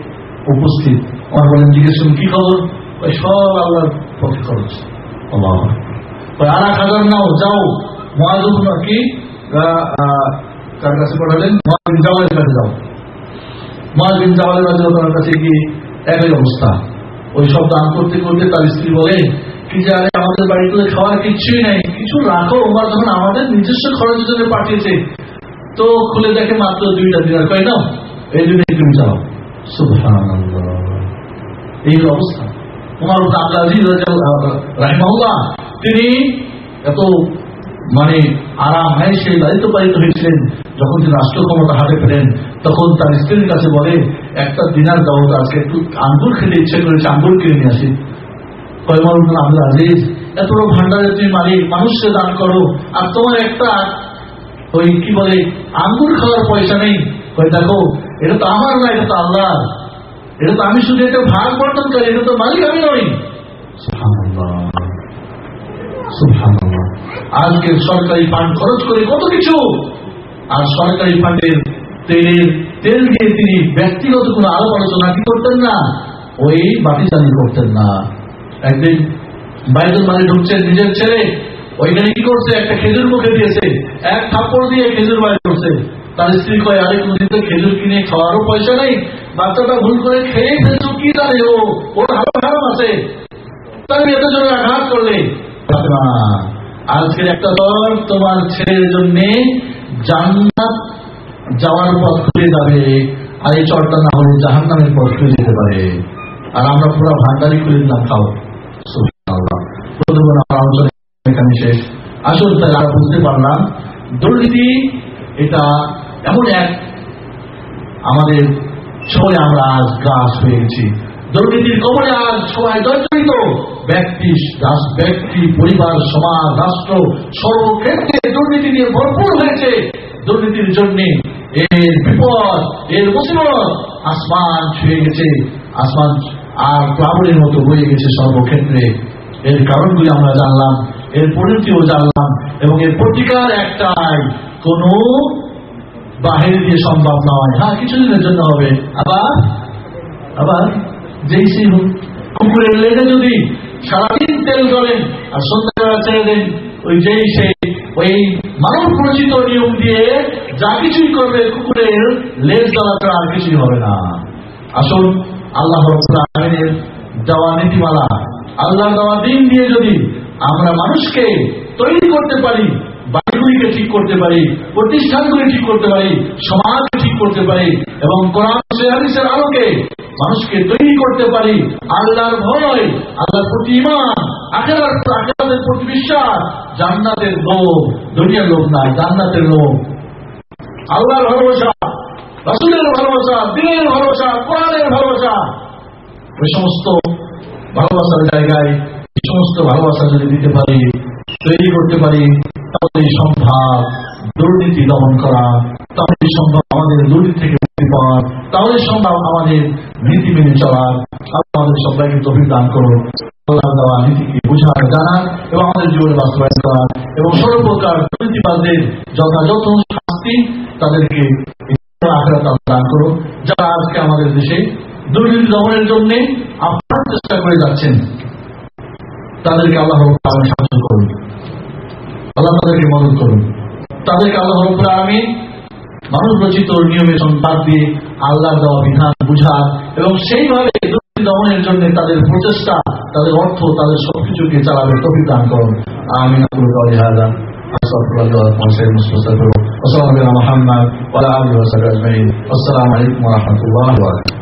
উপস্থিত। আমার বলেন জিজ্ঞেস কি খবর? ওই সব আল্লাহর পক্ষে খরচ ওই আর এক হাজার নাও যাও। মহাজুব কি? আহ, আহ, কার কাছে পাঠালেন? মহাবিন জাওয়ালের কাছে যাও। মহাবিন জাওয়ালের রাজুর কাছে কি একই অবস্থা। ওই সব দান করতে করতে তার স্ত্রী বলে কি যে আরে আমাদের বাড়িতে খাওয়ার কিছুই নাই। কিছু রাখো ওমার যখন আমাদের নিজস্ব খরচের জন্য পাঠিয়েছে। তো খুলে দেখে মাত্র দুইটা দিন আর কয় নাও এই দুইটাই তুমি যাও এই অবস্থা। উমার রাহিমাহুল্লাহ, তিনি এত মানে আরাম সে দায়িত্ব পালিত হয়েছিলেন, যখন তিনি রাষ্ট্র ক্ষমতা হাতে পেলেন, তখন তার স্ত্রীর কাছে বলে, একটা দিনার দাও আজকে একটু আঙ্গুর খেতে ইচ্ছে করেছে, আঙ্গুর কিনে নিয়ে আসি। কয়মার আব্দুল আজিজ, এত বড় ভান্ডারের তুমি মালিক, মানুষকে দান করো, আর তোমার একটা, ওই কি বলে, আঙ্গুর খাওয়ার পয়সা নেই। দেখো এটা তো আমার না, এটা তো আল্লাহ এটা তো আমি শুধু এটা ভাগ বর্তন করি, এটা তো মালিক আমি নই। আজকে সরকারি ফান্ড খরচ করে কত কিছু? আর সরকারি ফান্ডের তেলের তেল দিয়ে তিনি ব্যক্তিগত কোনো আলাপ আলোচনা কি করতেন না? ওই বাতিচালি করতেন না। একদিন বাইদুল মানে ঢুকছেন নিজের ছেলে, ওইখানে কি করছে? একটা খেজুর মুখে দিয়েছে। এক থাপ্পড় দিয়ে খেজুর বাইর করছে। তার স্ত্রী কয়, আরে কোনদিন তো খেজুর কিনে খাওয়ারও পয়সা নেই, বাচ্চাটা ভুল করে খেয়ে ফেলছো, কি জানে ও? ওর হাত খারাপ আছে। তার এত জন্য আঘাত করলে আজকের একটা দল তোমার ছেলের জন্য জান্নাত যাওয়ার পথ খুলে যাবে, আর এই চরটা না হলে জাহান নামের পথ খুলে যেতে পারে। আর আমরা পুরো ভান্ডারি খুলে দিলাম, খাও। আলোচনা এখানে শেষ। আসল তাই আমরা বুঝতে পারলাম। দুর্নীতি, এটা এমন এক আমাদের সময় আমরা আজ গ্রাস হয়ে গেছি দুর্নীতির কবলে আজ সবাই জর্জরিত। ব্যক্তি ব্যক্তি, পরিবার, সমাজ, রাষ্ট্র, সর্বক্ষেত্রে দুর্নীতি নিয়ে ভরপুর হয়েছে। দুর্নীতির জন্য এর বিপদ, এর মুসিবত আসমান ছুঁয়ে গেছে। আসমান আর প্লাবনের মতো বয়ে গেছে সর্বক্ষেত্রে। এর কারণগুলি আমরা জানলাম, এর পরিণতিও জানলাম এবং এর প্রতিকার একটাই, কোন বাহির দিয়ে সম্ভব নয়। হ্যাঁ কিছুদিনের জন্য হবে। আবার? আবার? যেই সেই কুকুরের লেগে যদি সারাদিন তেল করেন আর সন্ধ্যাবেলা ছেড়ে দেন, ওই যেই সেই ওই মানব প্রচিত নিয়ম দিয়ে যা কিছুই করবে কুকুরের লেজ ছাড়া আর কিছুই হবে না। আসুন, আল্লাহ আলামিনের দেওয়া নীতিমালা আল্লাহ দেওয়া দিন দিয়ে যদি আমরা মানুষকে তৈরি করতে পারি বাড়িগুলিকে ঠিক করতে পারি, প্রতিষ্ঠানগুলি ঠিক করতে পারি, সমাজকে ঠিক করতে পারি, এবং কোরআন আলোকে মানুষকে তৈরি করতে পারি। আল্লাহর ভয়, আল্লাহর প্রতি ইমান আখেরাতের প্রতি বিশ্বাস, জান্নাতের লোভ, দুনিয়ার লোভ নাই, জান্নাতের লোভ। আল্লাহর ভালোবাসা রাসুলের ভালোবাসা দিনের ভালোবাসা কোরআনের ভালোবাসা ওই সমস্ত ভালোবাসার জায়গায় সমস্ত ভালোবাসা যদি দিতে পারি, তৈরি করতে পারি, তাহলে সম্ভব দুর্নীতি দমন করা, তাহলে সম্ভব আমাদের দুর্নীতি থেকে মুক্তি পাওয়া, তাহলে সম্ভব আমাদের নীতি মেনে চলা। আল্লাহ আমাদের সবাইকে তফিক দান করো নীতিকে বোঝার, জানার এবং আমাদের জীবনে বাস্তবায়ন করা এবং সর্বপ্রকার দুর্নীতিবাদদের যথাযথ শাস্তি তাদেরকে দান করো যারা আজকে আমাদের দেশে দুর্নীতি দমনের জন্য আপনার চেষ্টা করে যাচ্ছেন তাদেরকে আল্লাহ আলামিন সাহায্য করুন। আল্লাহ তাদেরকে মদত করুন। তাদেরকে আল্লাহ আলামিন মানুষ রচিত নিয়মে বাদ দিয়ে আল্লাহ দেওয়া বিধান বুঝা এবং সেইভাবে দমনের জন্য তাদের প্রচেষ্টা, তাদের অর্থ, তাদের সবকিছুকে চালাবে, তফিক দান করুন। আমি আসসালামু আলাইকুম ওয়া রাহমাতুল্লাহি ওয়া বারাকাতুহু।